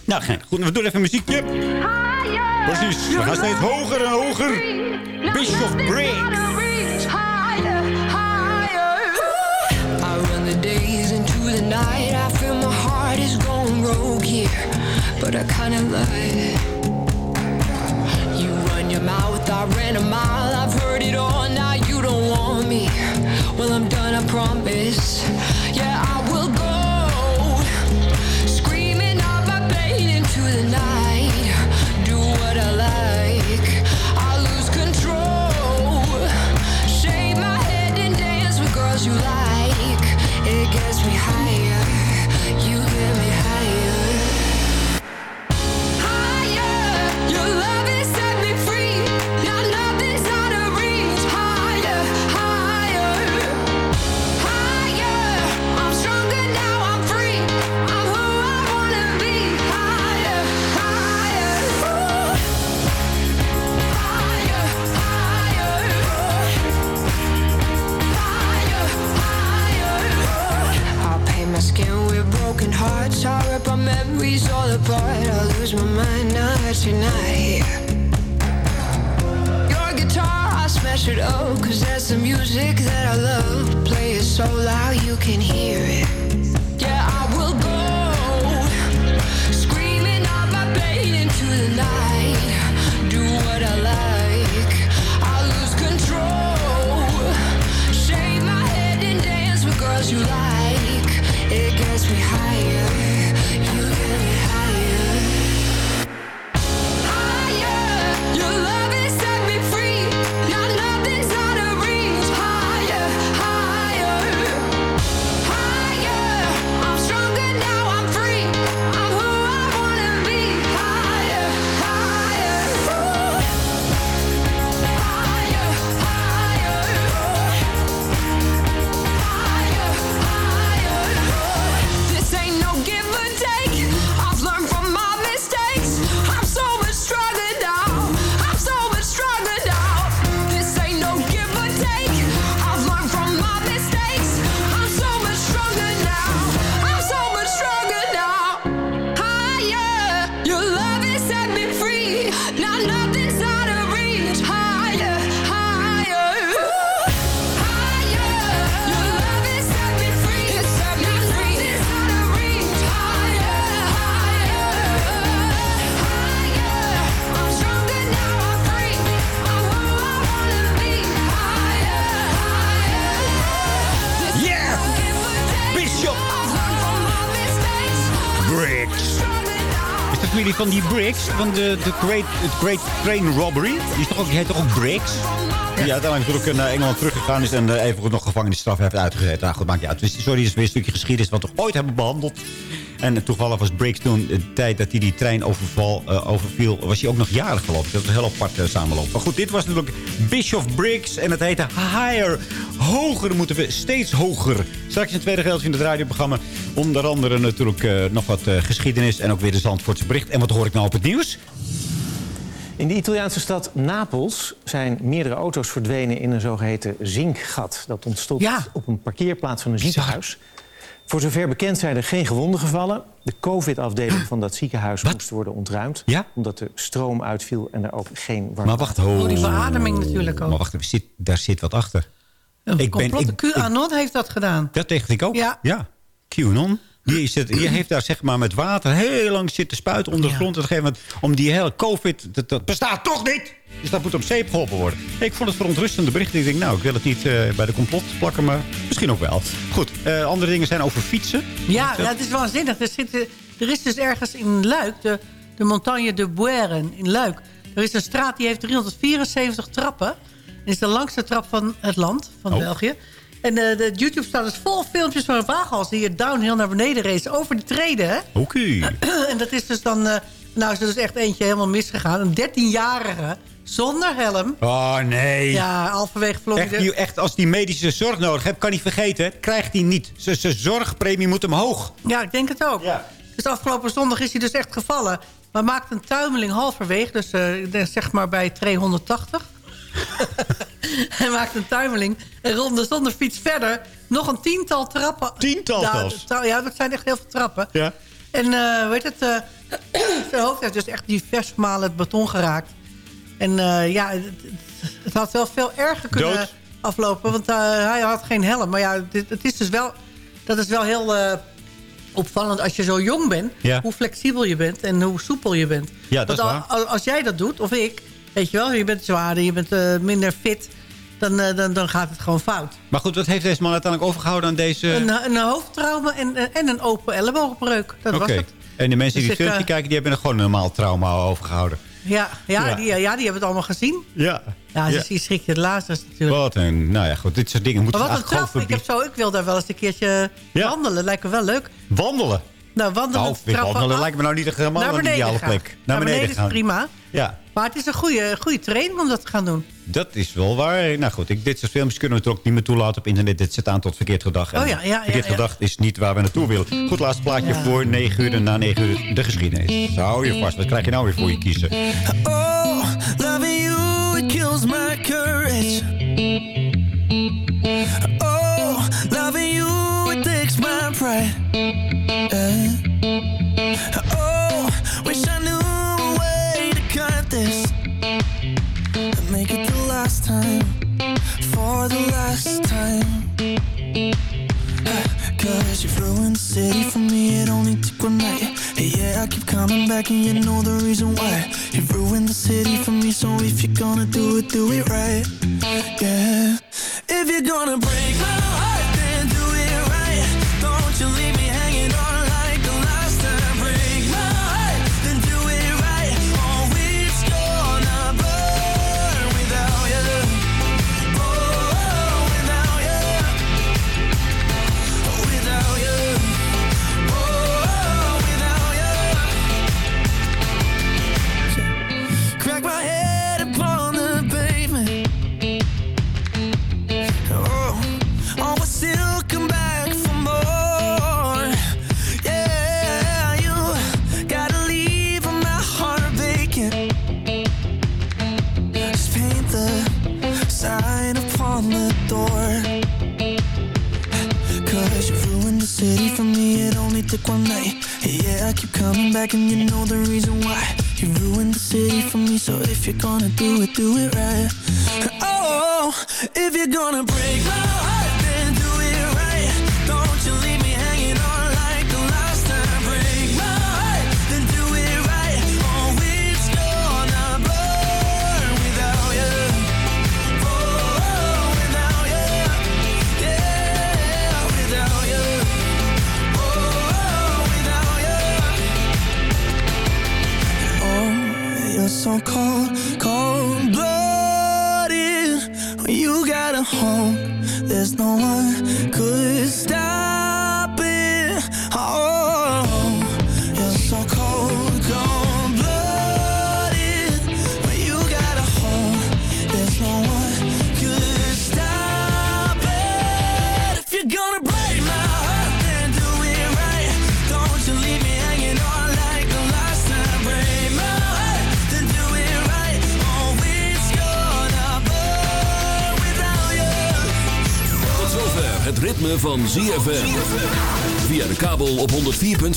Nou, geen- goed, we doen even een muziekje. Precies. We gaan steeds hoger en hoger. Bishop Briggs. I run the days into the night. I feel my heart is going rogue here, but I kinda lie. You run your mouth, I ran a mile. I've heard it all. Now you don't want me. Well, I'm done. I promise. Rip our memories all apart. I'll lose my mind not tonight. Your guitar, I smash it up. Cause that's the music that I love. Play it so loud you can hear it. Yeah, I will go. Screaming out my pain into the night. Do what I like. I'll lose control. Shave my head and dance with girls you like. It gets me higher. Van de, de Great, het Great Train Robbery? Die, is ook, die heet toch ook Briggs? Die uiteindelijk natuurlijk naar Engeland teruggegaan is... en eh, even nog gevangenisstraf heeft uitgezet. Nou goed, maakt niet uit. Dus, sorry, dit is weer een stukje geschiedenis wat we ooit hebben behandeld. En toevallig was Briggs toen de tijd dat hij die treinoverval eh, overviel... was hij ook nog jarig geloof ik. Dat was een heel apart uh, samenloop. Maar goed, dit was natuurlijk Bischoff Briggs. En het heette Higher. Hoger moeten we, steeds hoger. Straks in het tweede gedeelte van het radioprogramma... onder andere natuurlijk eh, nog wat eh, geschiedenis... en ook weer de Zandvoortse bericht. En wat hoor ik nou op het nieuws? In de Italiaanse stad Napels zijn meerdere auto's verdwenen in een zogeheten zinkgat. Dat ontstond op een parkeerplaats van een ziekenhuis. Voor zover bekend zijn er geen gewonden gevallen. De covid-afdeling van dat ziekenhuis moest worden ontruimd. Omdat de stroom uitviel en er ook geen warmte Maar wacht, Oh, die verademing natuurlijk ook. Maar wacht, zit, daar zit wat achter. Een complotte QAnon heeft dat gedaan. Dat tegen ik ook. Ja. ja. QAnon. Die, zit, die heeft daar zeg maar met water heel lang zitten spuiten onder de grond. Op een gegeven moment, om die hele covid... Dat, dat bestaat toch niet! Dus dat moet op zeep geholpen worden. Ik vond het verontrustende bericht. Ik denk, nou, ik wil het niet eh, bij de complot plakken, maar misschien ook wel. Goed, eh, andere dingen zijn over fietsen. Ja, ja het is waanzinnig. Er, zit, er is dus ergens in Luik, de, de Montagne de Boeren in Luik. Er is een straat die heeft 374 trappen. Het is de langste trap van het land, van Oh. België. En eh, de YouTube staat dus vol filmpjes van een waaghals... die hier downhill naar beneden race over de treden. Oké. en dat is dus dan... eh, nou is er dus echt eentje helemaal misgegaan. Een 13-jarige zonder helm. Oh, nee. Ja, halverwege vloog hij Echt, die, echt, als die medische zorg nodig heeft, kan hij vergeten. Krijgt hij niet. Zijn zijn zorgpremie moet omhoog. Ja, ik denk het ook. Dus afgelopen zondag is hij dus echt gevallen. Maar maakt een tuimeling halverwege. Dus eh, zeg maar bij 280. hij maakt een tuimeling. En ronde zonder fiets verder. Nog een tiental trappen. Tiental zelfs? tra- Ja, dat zijn echt heel veel trappen. Ja. En eh weet het, eh, zijn hoofd heeft dus echt divers malen het beton geraakt. En eh, ja, het, had wel veel erger kunnen Dood? aflopen. Want hij had geen helm. Maar ja, dit, het is dus wel, dat is wel heel opvallend als je zo jong bent. Ja. Hoe flexibel je bent en hoe soepel je bent. Ja, dat Want is waar. al- Als jij dat doet, of ik, weet je wel, je bent zwaarder, je bent eh, minder fit. Dan, eh, dan, dan gaat het gewoon fout. Maar goed, wat heeft deze man uiteindelijk overgehouden aan deze... Een, een hoofdtrauma en, en een open elleboogbreuk. Dat was het. En de mensen die Dus filmpje eh, kijken, die hebben er gewoon een normaal trauma overgehouden. Ja, ja, Ja. Die, ja, die hebben het allemaal gezien. Ja. Ja, dus die schrik je het laatst natuurlijk. Wat een, nou ja, goed, dit soort dingen moeten Maar wat een trap. Ik, heb zo, ik wil daar wel eens een keertje wandelen. Lijkt me wel leuk. Wandelen? Nou, wandelen. Nou, wandelen af, lijkt me nou niet helemaal naar een beneden ideale plek. Naar, beneden, is gaan. prima. Ja, Maar het is een goede, goede training om dat te gaan doen. dat is wel waar. Nou goed, ik, dit soort filmpjes kunnen we het ook niet meer toelaten op internet. Dit zit aan tot verkeerd gedacht. En Oh ja, ja, ja, verkeerd ja. gedacht is niet waar we naartoe willen. Goed, laatste plaatje Ja. voor 9 uur en na 9 uur de geschiedenis. Hou je vast, wat krijg je nou weer voor je kiezen? Oh, loving you, it kills my courage. Last time. Cause you've ruined the city for me, it only took one night Hey, yeah, I keep coming back and you know the reason why. You've ruined the city for me, so if you're gonna do it, do it right. Yeah If you're gonna break my heart, back and you know the reason why. You ruined the city for me, so if you're gonna do it, do it